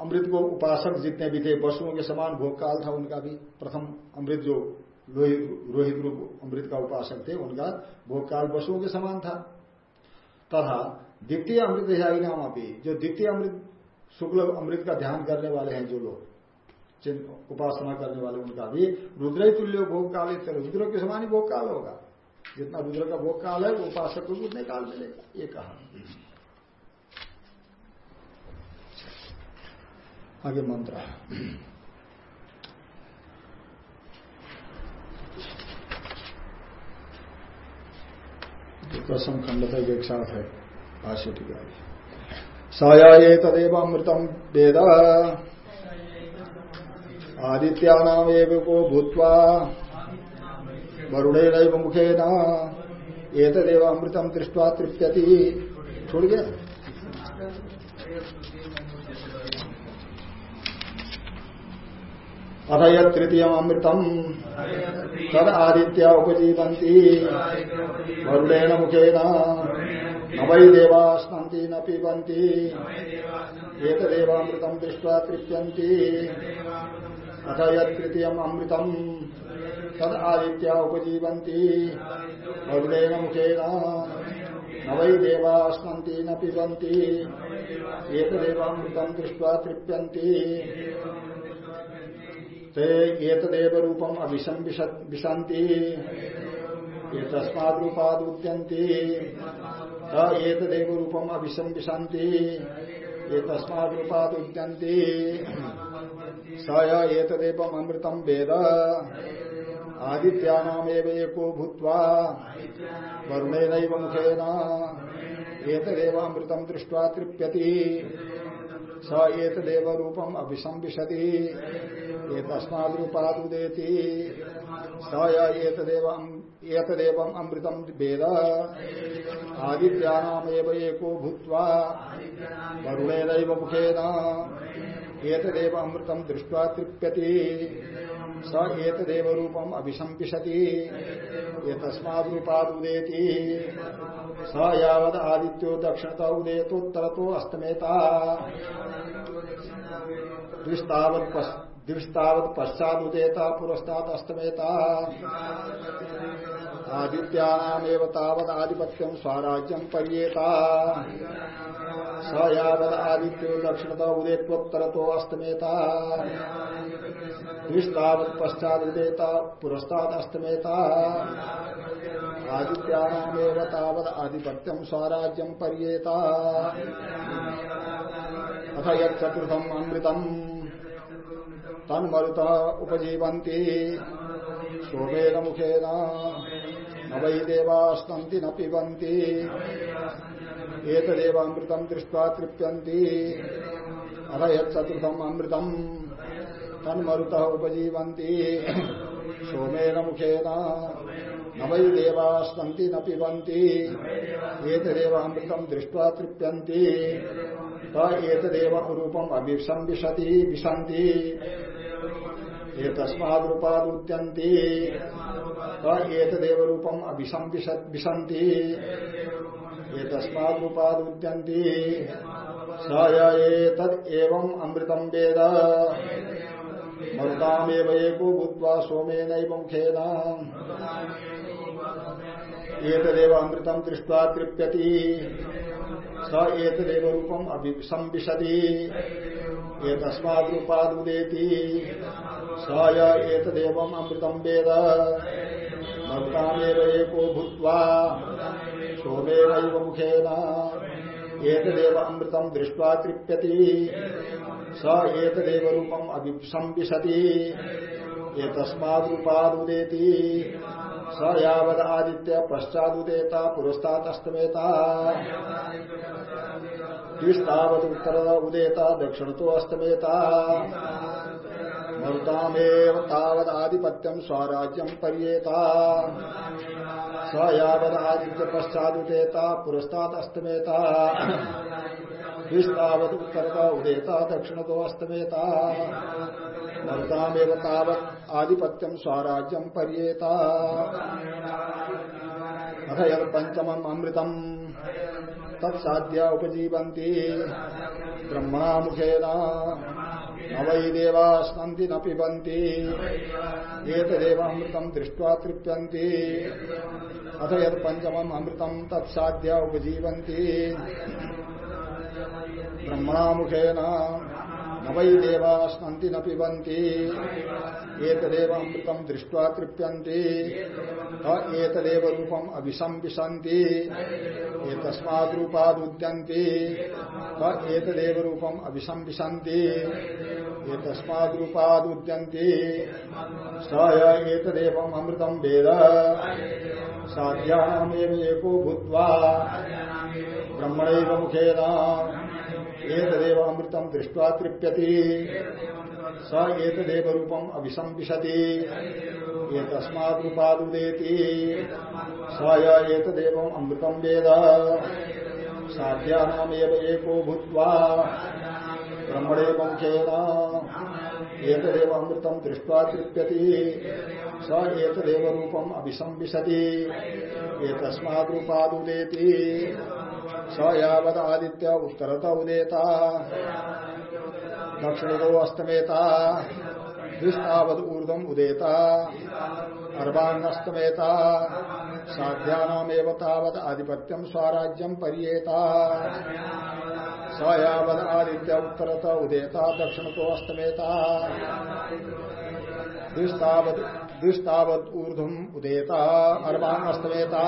S1: अमृत को उपासक जितने भी थे, पशुओं के समान भोग काल था उनका भी। प्रथम अमृत जो रोहित रूप अमृत का उपासक थे, उनका भोग काल पशुओं के समान था। तथा द्वितीय अमृत नाम अभी जो द्वितीय अमृत, शुक्ल अमृत का ध्यान करने वाले हैं जो लोग उपासना करने वाले उनका भी रुद्र ही तुल्य भोग काल रुद्र के समान ही भोग काल होगा। जितना रुद्र का भोग काल है उपासक को उतने काल मिलेगा। ये कहा। आगे मंत्र दसम खंड तक एक साथ है। भाष्य टीका सया अमृतम वेद। आदित्यानाम को भूत्वा वरुणेन मुखेन। एतदेव अमृतम दृष्टवा तृप्यति। छोड़ गया अथ यृतीय अमृतम तद आदित्य उपजीवंती वरुणेन मुखेन। न वै देवा स्नन्ति न पिबन्ति। एतदेवामृतम् दृष्ट्वा तृप्यन्ति अथ यत्तृतीयम् अमृतम् तद आदित्या उपजीवन्ति। वरुणेन मुखेन। न वै देवा स्नन्ति न पिबन्ति। एतदेवामृतम् दृष्ट्वा तृप्यन्ति। ते एतदेव रूपम अभिशम विशंति ये तस्माद रूपाद उद्यंती एतदेव रूपम अभिशम विशंति ये तस्माद रूपाद उद्यंती स एतदेव अमृतम वेद। आदित्यानामेव एको भूत्वा वरुणेन मुखेन। एतदेवामृतम दृष्ट्वा तृप्यति। स एतदेव रूपम अभिशंविशति ये तस्मादूपादुदेति स एतदेव अमृतम वेद। आदित्यानामेव एको भूत्वा। वरुणेन मुखेन। एतदेव अमृतम दृष्ट्वा तृप्यति। स एक देव रूपम अभिशंपिशति ये तस्माद उदेती। स यावद आदित्यो दक्षिणता उदयतोत्तर तो अस्तमेता द्विस्तावत पश्चात उदेता पुरस्ताद अस्तमेता आदित्यानामेव आधिपत्यम स्वराज्यम पर्येता। स यावद आदित्यो दक्षिणता उदेत्वोत्तर तो अस्तमेता द्विस्तावत पश्चात उदेता पुरस्ताद अस्तमेता आदित्यानामेव आधिपत्यम स्वराज्यम पर्येता। अथ यथम अमृतम। तन्मरुत उपजीवंती सोमेन मुखेन न वै देवास्तन्ति न पिबन्ति। एतदेवामृतम् दृष्ट्वा तृप्यन्ति। अथ यत्चतुर्थम् अमृतम् तन्मरुतः उपजीवन्ति। सोमेन मुखेन न वै देवास्तन्ति न पिबन्ति। एतदेवामृतम् दृष्ट्वा तृप्यन्ति। एतदेव रूपम् अभिसंविशति, विशन्ति। एतस्माद्रूपादुद्यन्ति एतदेव रूपम् अभिसंविशन्ति एतस्माद्रूपादुद्यन्ति स एतद् एवम् अमृतम् वेद। मरुतामेव एको भूत्वा सोमेनैव मुखेन। एतदेव अमृतम् दृष्ट्वा तृप्यति। स एतदेव रूपम् अभिसंविशति एतस्माद्रूपादुदेति स अमृतम् वेद। मरुतामेव एको भूत्वा मुखेन। एतदेव अमृतम् दृष्ट्वा तृप्यति। स एतदेव रूपम् अभिसंविशति। एतस्माद्रूपादुदेति स यावद आदित्य पश्चादुदेता पुरस्तास्तमेता द्विस्तावदुत्तर उदेता दक्षिण तो अस्तमेता मरुतामेव तावद आधिपत्यम स्वराज्यम पर्येता। स यावद आदित्य पश्चादुदेता पुरस्ताद अस्तमेता द्विस्तावद उत्तर उदेता दक्षिण तो अस्तमेता मरुतामेव तावत आधिपत्यम स्वराज्यम पर्येता। अथ यद पंचमम अमृतम। तत्साध्या उपजीवन्ति। ब्रह्मणा मुखेन। न वै देवा स्नन्ति न पिबन्ति एतदेवामृतम् दृष्ट्वा तृप्यन्ति। अथ यत् पञ्चमम् अमृतम् तत्साध्या उपजीवन्ति। ब्रह्मणा मुखेन न वै देवा स्नन्ति न पिबन्ति। एतदेव अमृतम् दृष्ट्वा तृप्यन्ति। एतदेव रूपम् एतस्माद्रूपादुद्यन्ति एतदेव रूपम् अभिसंविशन्ति। एतस्माद्रूपादुद्यन्ति स एतदेवम् अमृतम् वेद। साध्यानामेव एको भूत्वा ब्रह्मणैव मुखेन। एतदेव अमृतम् दृष्ट्वा तृप्यति। स एतदेव रूपम् अभिसंविशति एतस्माद्रूपादुदेति स एतदेवम् अमृतम् वेद। साध्यानामेव एको भूत्वा। ब्रह्मणेव मुखेन एतदेव अमृतम् दृष्ट्वा तृप्यति। स एतदेव रूपम् अभिसंविशति एतस्माद्रूपादुदेति स यावद आदित्य उत्तरत उदेता। दक्षिणो अस्तमेता द्विस्तावद ऊर्धम उदेता। अर्वांगस्तमेता साध्यानामेव तावद आधिपत्यम स्वराज्यम पर्येता। स यावद आदित्य उत्तरत उदेता। दक्षिण तो अस्तमेता द्विस्तावद ऊर्धम उदेता। अर्वांगस्तमेता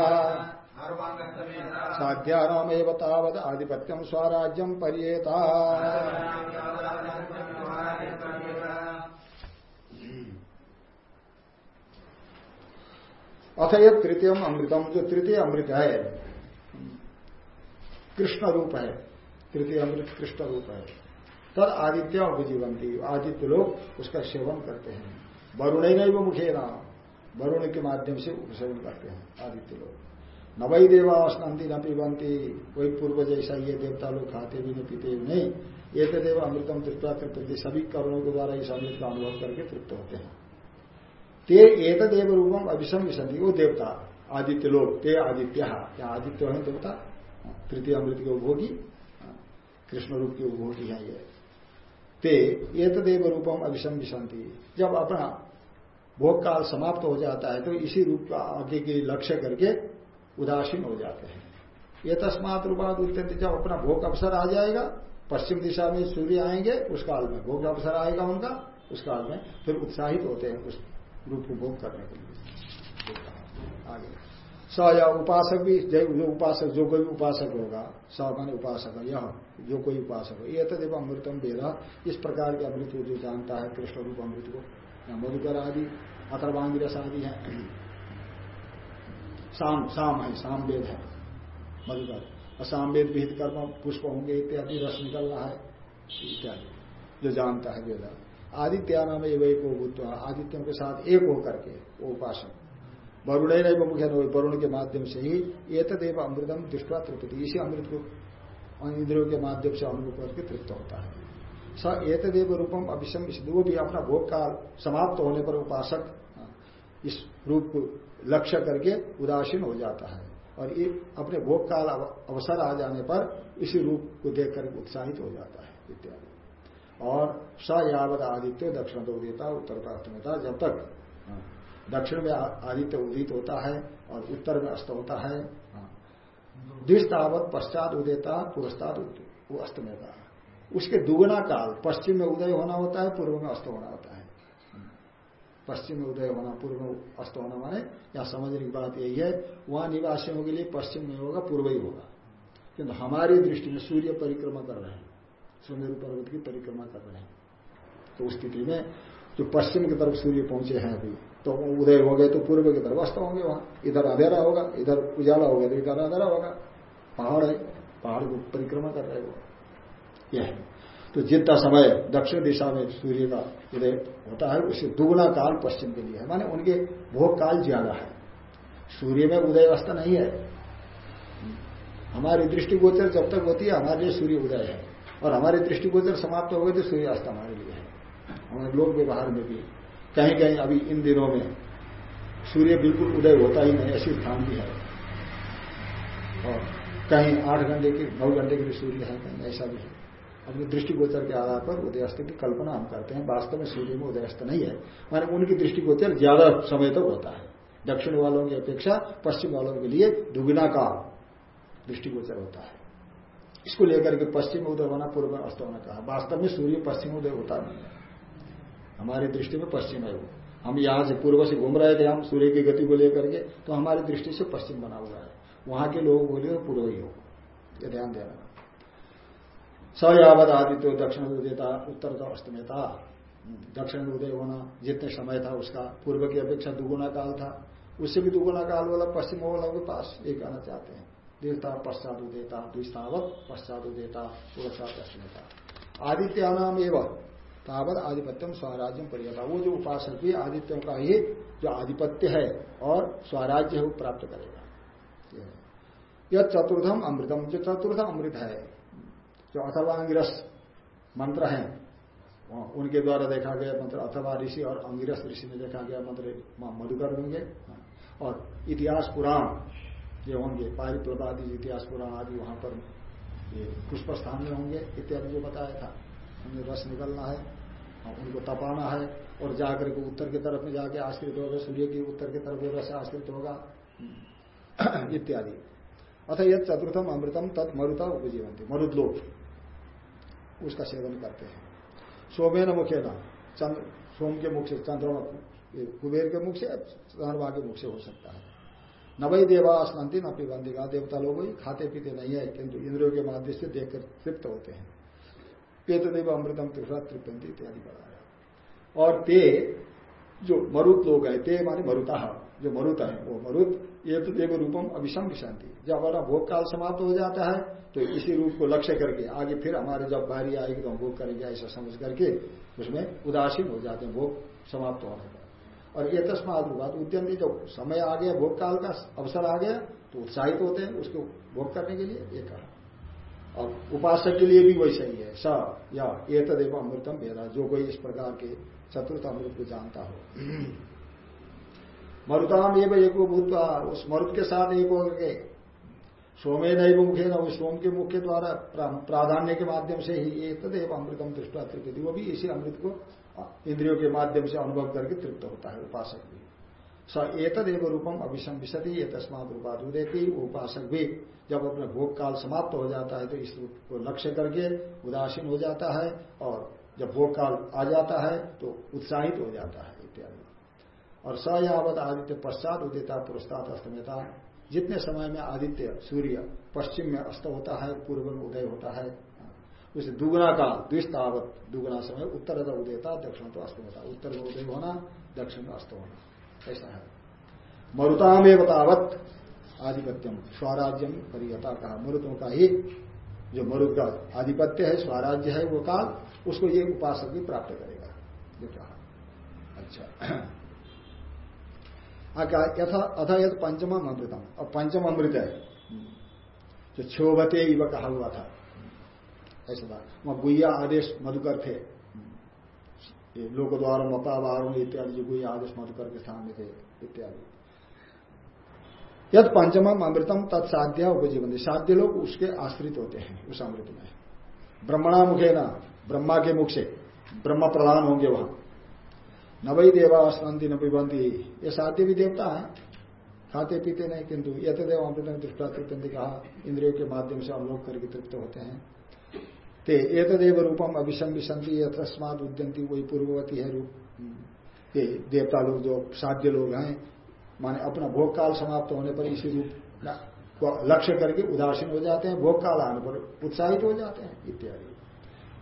S1: साध्यानामेव तावद आधिपत्यम स्वराज्यम पर्येता। अथ ये तृतीय अमृतम, जो तृतीय अमृत है कृष्ण रूप है। तृतीय अमृत कृष्ण रूप है। तद आदित्य उपजीवंती आदित्य लोग उसका सेवन करते हैं। वरुण ही नहीं वो मुखे वरुण के माध्यम से उपसेवन करते हैं आदित्य लोग। न वही देवा स्नंती न पीबंती वही पूर्व जैसा ये देवता लोग खाते भी नहीं पीते भी नहीं ये तो देव अमृतम तृप्ता तृप्ति सभी कर्णों के द्वारा इस अमृत का अनुभव करके तृप्त होते हैं। ते एक देव रूपम अभिषम विसंधि वो देवता, आदित्य लोग, ते आदित्य क्या आदित्य है देवता। तृतीय अमृत के उपभोगी, कृष्ण रूप की उपभोगी है ये। ते एक देव रूपम अभिषम विसंति जब अपना भोग काल समाप्त हो जाता है तो इसी रूप का आगे के लक्ष्य करके उदासीन हो जाते हैं। ये तस्मात रूपात उत्त्यंत जब अपना भोग अवसर आ जाएगा, पश्चिम दिशा में सूर्य आएँगे, उस काल में भोग अवसर आएगा उनका, उस काल में फिर उत्साहित होते हैं उस रूप को भोग करने के लिए। आगे। स या उपासक भी जो उपासक, जो कोई उपासक होगा, स माने उपासक, यह, जो कोई उपासक हो। ये तदेव अमृतम वेद। इस प्रकार के अमृत को जो जानता है, कृष्ण रूप अमृत को। या मधुकर आदि अथर्वांगिरस आदि है। शाम शाम है शाम वेद है। मधुकर, असामवेद विहित कर्म, पुष्प होंगे इत्यादि, रस निकल रहा है, इत्यादि। जो जानता है वेद। आदित्य नाम एवं को भूत आदित्यों के साथ एक होकर के, वो उपासक। वरुण ही नहीं मुख्य वरुण के माध्यम से ही एतदेव अमृतम दृष्टवा तृप्ति इसी अमृत को इंद्रियों के माध्यम से अनुभव करके तृप्त होता है। स एतदेव रूपम अभिषम, इस वो भी अपना भोग काल समाप्त होने पर उपासक इस रूप को लक्ष्य करके उदासीन हो जाता है। और ये अपने भोग काल अवसर आ जाने पर इसी रूप को देखकर उत्साहित हो जाता है, इत्यादि। और स यावत आदित्य दक्षिण तो उदयता उत्तर प्राथमिकता, जब तक दक्षिण में आदित्य उदित होता है और उत्तर में अस्त होता है। द्विस्तावत पश्चात उदेता पुरस्ताद अस्तमेता उसके दुगुना काल, पश्चिम में उदय होना होता है, पूर्व में अस्त होना होता है। पश्चिम में उदय होना, पूर्व में अस्त होना माने या समझने की बात यही है, वहाँ निवासियों के लिए पश्चिम में होगा, पूर्व ही होगा। किंतु हमारी दृष्टि में सूर्य परिक्रमा कर रहे हैं, सुमेरु पर्वत की परिक्रमा कर रहे हैं। तो उस स्थिति में जो पश्चिम की तरफ़ सूर्य पहुँचे हैं अभी तो उदय हो गए तो पूर्व की तरफ़ अस्त होंगे वहाँ। इधर अंधेरा होगा, इधर उजाला होगा तो इधर अंधेरा होगा। पहाड़ है, पहाड़ को परिक्रमा कर रहे हो यह है। तो जितना समय दक्षिण दिशा में सूर्य का उदय होता है, उसे दुगुना काल पश्चिम के लिए है। माने उनके भोग काल ज़्यादा है। सूर्य में उदय अवस्था नहीं है। हमारी दृष्टिगोचर जब तक होती है, हमारे लिए सूर्य उदय है। और हमारी दृष्टिगोचर समाप्त हो गई तो सूर्य अस्त हमारे लिए है। हमारे लोक व्यवहार में भी। कहीं कहीं अभी इन दिनों में सूर्य बिल्कुल उदय होता ही नहीं, ऐसी स्थान भी है। और कहीं आठ घंटे की, नौ घंटे के लिए सूर्य है, कहीं ऐसा भी है। अपनी दृष्टिगोचर के आधार पर उदयस्त की कल्पना हम करते हैं। वास्तव में सूर्य में उदयस्त नहीं है, माने उनकी दृष्टिगोचर ज़्यादा समय तक होता है। दक्षिण वालों की अपेक्षा पश्चिम वालों के लिए दुगुना काल दृष्टिगोचर होता है। इसको लेकर के पश्चिम उदय होना पूर्व अस्त होना कहा। वास्तव में सूर्य पश्चिम उदय होता नहीं है। हमारी दृष्टि में पश्चिम है वो। हम यहाँ से पूर्व से घूम रहे थे हम सूर्य की गति को लेकर के तो हमारी दृष्टि से पश्चिम बना हुआ है। वहाँ के लोग बोले पूर्व ही हो। ये ध्यान देना। स यावत आदित्य दक्षिण उदयता उत्तर तो अस्तमेता दक्षिण उदय होना जितने समय था, उसका पूर्व की अपेक्षा दुगुना काल था। उससे भी दुगुना काल वाला पश्चिम वालों के पास ये कहना चाहते हैं। देवता पश्चात उदेता, द्विस्तावत पश्चात उदेता पुरस्कार अस्तमेता आदित्यानाम एवं तावत आधिपत्यम स्वराज्यम परियता। वो जो उपासक भी आदित्यों का ही जो आधिपत्य है और स्वराज्य है, वो प्राप्त करेगा। यह चतुर्थम अमृतम। जो चतुर्थ अमृत है जो अथवा अंगिरस मंत्र हैं उनके द्वारा देखा गया मंत्र, अथवा ऋषि और अंगिरस ऋषि में देखा गया मंत्र मधुकर होंगे। और इतिहास पुराण जो होंगे पारिप्रदादि इतिहास पुराण आदि वहाँ पर ये पुष्प स्थान में होंगे, इत्यादि जो बताया था। उनमें रस निकलना है उनको तपाना है, और जाकर के उत्तर की तरफ़ में जाके आश्रित होगा, सूर्य की उत्तर की तरफ़ रस आश्रित होगा, इत्यादि। अतः यद चतुर्थम अमृतम तत् मरुता उपजीवंती मरुद्लोक। उसका सेवन करते हैं। सोमे न मुखे न, चंद्र, सोम के मुख से, चंद्रमा कुबेर के मुख से, चंद्रमा के मुख से हो सकता है। न वही देवा स्नंती न पिबंदिका देवता लोग ही खाते पीते नहीं है, किंतु इंद्रियों के माध्यम से देखकर तृप्त होते हैं। पेत देव अमृतम त्रिफला तृप्ति इत्यादि बताया और ते जो मरुत लोग है, ते माने मरुता। जो मरुत है, वो मरुत, ये तो देव रूपम अभिषम शांति। जब हमारा भोग काल समाप्त हो जाता है तो इसी रूप को लक्ष्य करके आगे फिर हमारे जब बारी आएगी तो हम भोग करेंगे, ऐसा समझ करके उसमें उदासीन हो जाते हैं, भोग समाप्त होने पर। और ये तस्मात बात उद्यम जब समय आ गया भोग काल का अवसर आ गया तो उत्साहित होते हैं उसको भोग करने के लिए, ये कहा। और उपासक के लिए भी वैसा ही है, स, या ये तदेव अमृतम वेदा जो कोई इस प्रकार के चतुर्थ अमृत को जानता हो। मरुताम एवं एको भूतवा, उस मरुत के साथ एक हो के। सोमे नहीं मुखे न सोम के मुख के द्वारा प्राधान्य के माध्यम से ही ये तदेव अमृतम दृष्टा तृप्ति वो भी इसी अमृत को इंद्रियों के माध्यम से अनुभव करके तृप्त होता है, उपासक भी। स एतदेव रूपम अभिशम विशति ये तस्मात रूपाधु देती उपासक भी जब अपने भोग काल समाप्त हो जाता है तो इस रूप को लक्ष्य करके उदासीन हो जाता है, और जब भोग काल आ जाता है तो उत्साहित हो जाता है। और स यावत आदित्य पश्चात उदिता पुरस्तात अस्तमेता जितने समय में आदित्य सूर्य पश्चिम में अस्त होता है, पूर्व में उदय होता है। उसे दुगुना काल द्विस्तावत दुगुना समय, उत्तर का उदयता, दक्षिण तो अस्त होता उत्तर में उदय होना, दक्षिण में अस्त होना। ऐसा है। मरुताम बतावत आधिपत्यम स्वराज्यम परियता कहा। मरुतों का ही जो मरुद का आधिपत्य है, स्वराज्य है वो काल उसको ये उपासक भी प्राप्त करेगा। ये कहा। अच्छा। यथा, अथ यद पंचम अमृतम और पंचम अमृत है। जो क्षोभते इव कहा हुआ था। ऐसा था। वहाँ गुया आदेश मधुकर थे। लोक द्वारा मपावारों इत्यादि जो गुया आदेश मधुकर के स्थान में थे, इत्यादि। यद पंचम अमृतम तत्साध्या उपजीवन। साध्य लोग उसके आश्रित होते हैं, उस अमृत में। ब्रह्मणा मुखे न ब्रह्मा के मुख से। ब्रह्म प्रधान होंगे वहाँ। न वही देवा न ये साध्य भी देवता है। खाते पीते नहीं, किंतु यथ देव अमृतम दृष्टा तृप्ति कहा। इंद्रियों के माध्यम से अवलोक करके तृप्त होते हैं। ते एतदेव रूपम अभिशम विशंति यस्मात उद्यंती वही पूर्ववती है रूप। ये देवता लोग जो साध्य लोग हैं, माने अपना भोग काल समाप्त होने पर इसी रूप को लक्ष्य करके उदासीन हो जाते हैं भोग काल आने पर उत्साहित हो जाते हैं, इत्यादि।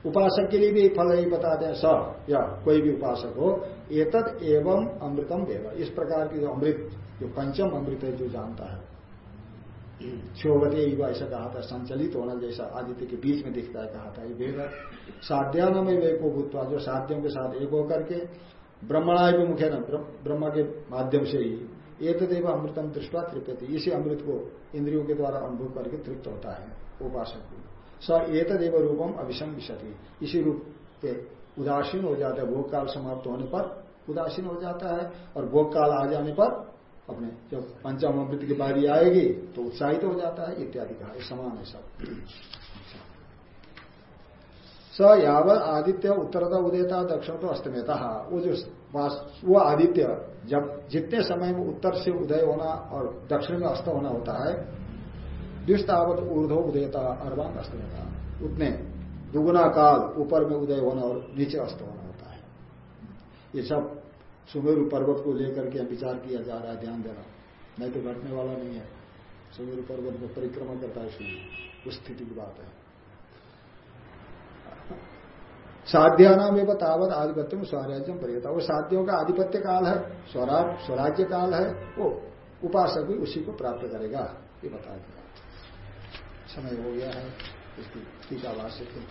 S1: उपासक के लिए भी फल यही बताते हैं स, या कोई भी उपासक हो, एतद एवं अमृतम देव इस प्रकार की जो अमृत, जो पंचम अमृत है, जो जानता है। क्षोभते ऐसा कहा था, संचलित होना जैसा आदित्य के बीच में दिखता है, कहा था ये वेद। साध्यान में वेको भूतवा, जो साध्यों के साथ एक होकर के ब्रह्मणाय भी मुख्य न, ब्रह्म के माध्यम से ही एक देव अमृतम दृष्टा तृप्यति। इसी अमृत को इंद्रियों के द्वारा अनुभव करके तृप्त होता है, उपासक को स एतदेव रूपम अभिशम विशति इसी रूप पे उदासीन हो जाता है भोग काल समाप्त होने पर उदासीन हो जाता है और भोग काल आ जाने पर अपने जब पंचम अमृत की बारी आएगी तो उत्साहित हो जाता है, इत्यादि कहा। समान है सब। स यावत आदित्य उत्तरता उदयता दक्षिण तो अस्तमेता वो जो वो आदित्य जब जितने समय में उत्तर से उदय होना और दक्षिण में अस्त होना होता है द्विस्तावत ऊर्धो उदयता अर्वांग अस्तमेता उतने दुगुना काल ऊपर में उदय होना और नीचे अस्त होना होता है। ये सब सुमेरु पर्वत को लेकर के विचार किया जा रहा है, ध्यान देना। नहीं तो घटने वाला नहीं है। सुमेरु पर्वत में परिक्रमा करता है सूर्य उस स्थिति की बात है। साध्या नाम एवं तावत आधिपत्य में स्वराज्यम परियता। वो साध्यों का आधिपत्य काल है स्वराज स्वराज्य काल है, वो उपासक भी उसी को प्राप्त करेगा। ये बता दिया समय हो गया है इसकी टीका भाष्य फिर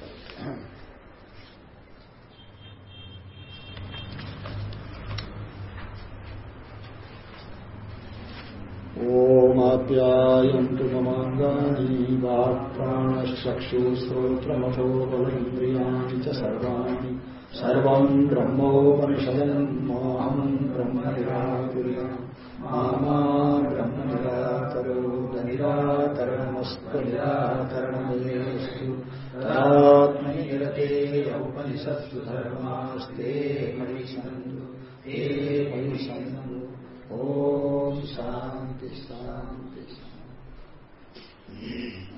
S1: ओमाप्यायन्तु ममाङ्गानि वाक्प्राणश्चक्षुश्रोत्रमथो बलेन्द्रियाणि च सर्वाणि। सर्वम् ब्रह्म निराकुर्या मामा ब्रह्म निराकरो निराकरणमस्तु निराकरणमेस्तु तदात्मनिरते उपनिषत्सु धर्मास्ते मयि हे सन्तु ओम शांति शांति शांति।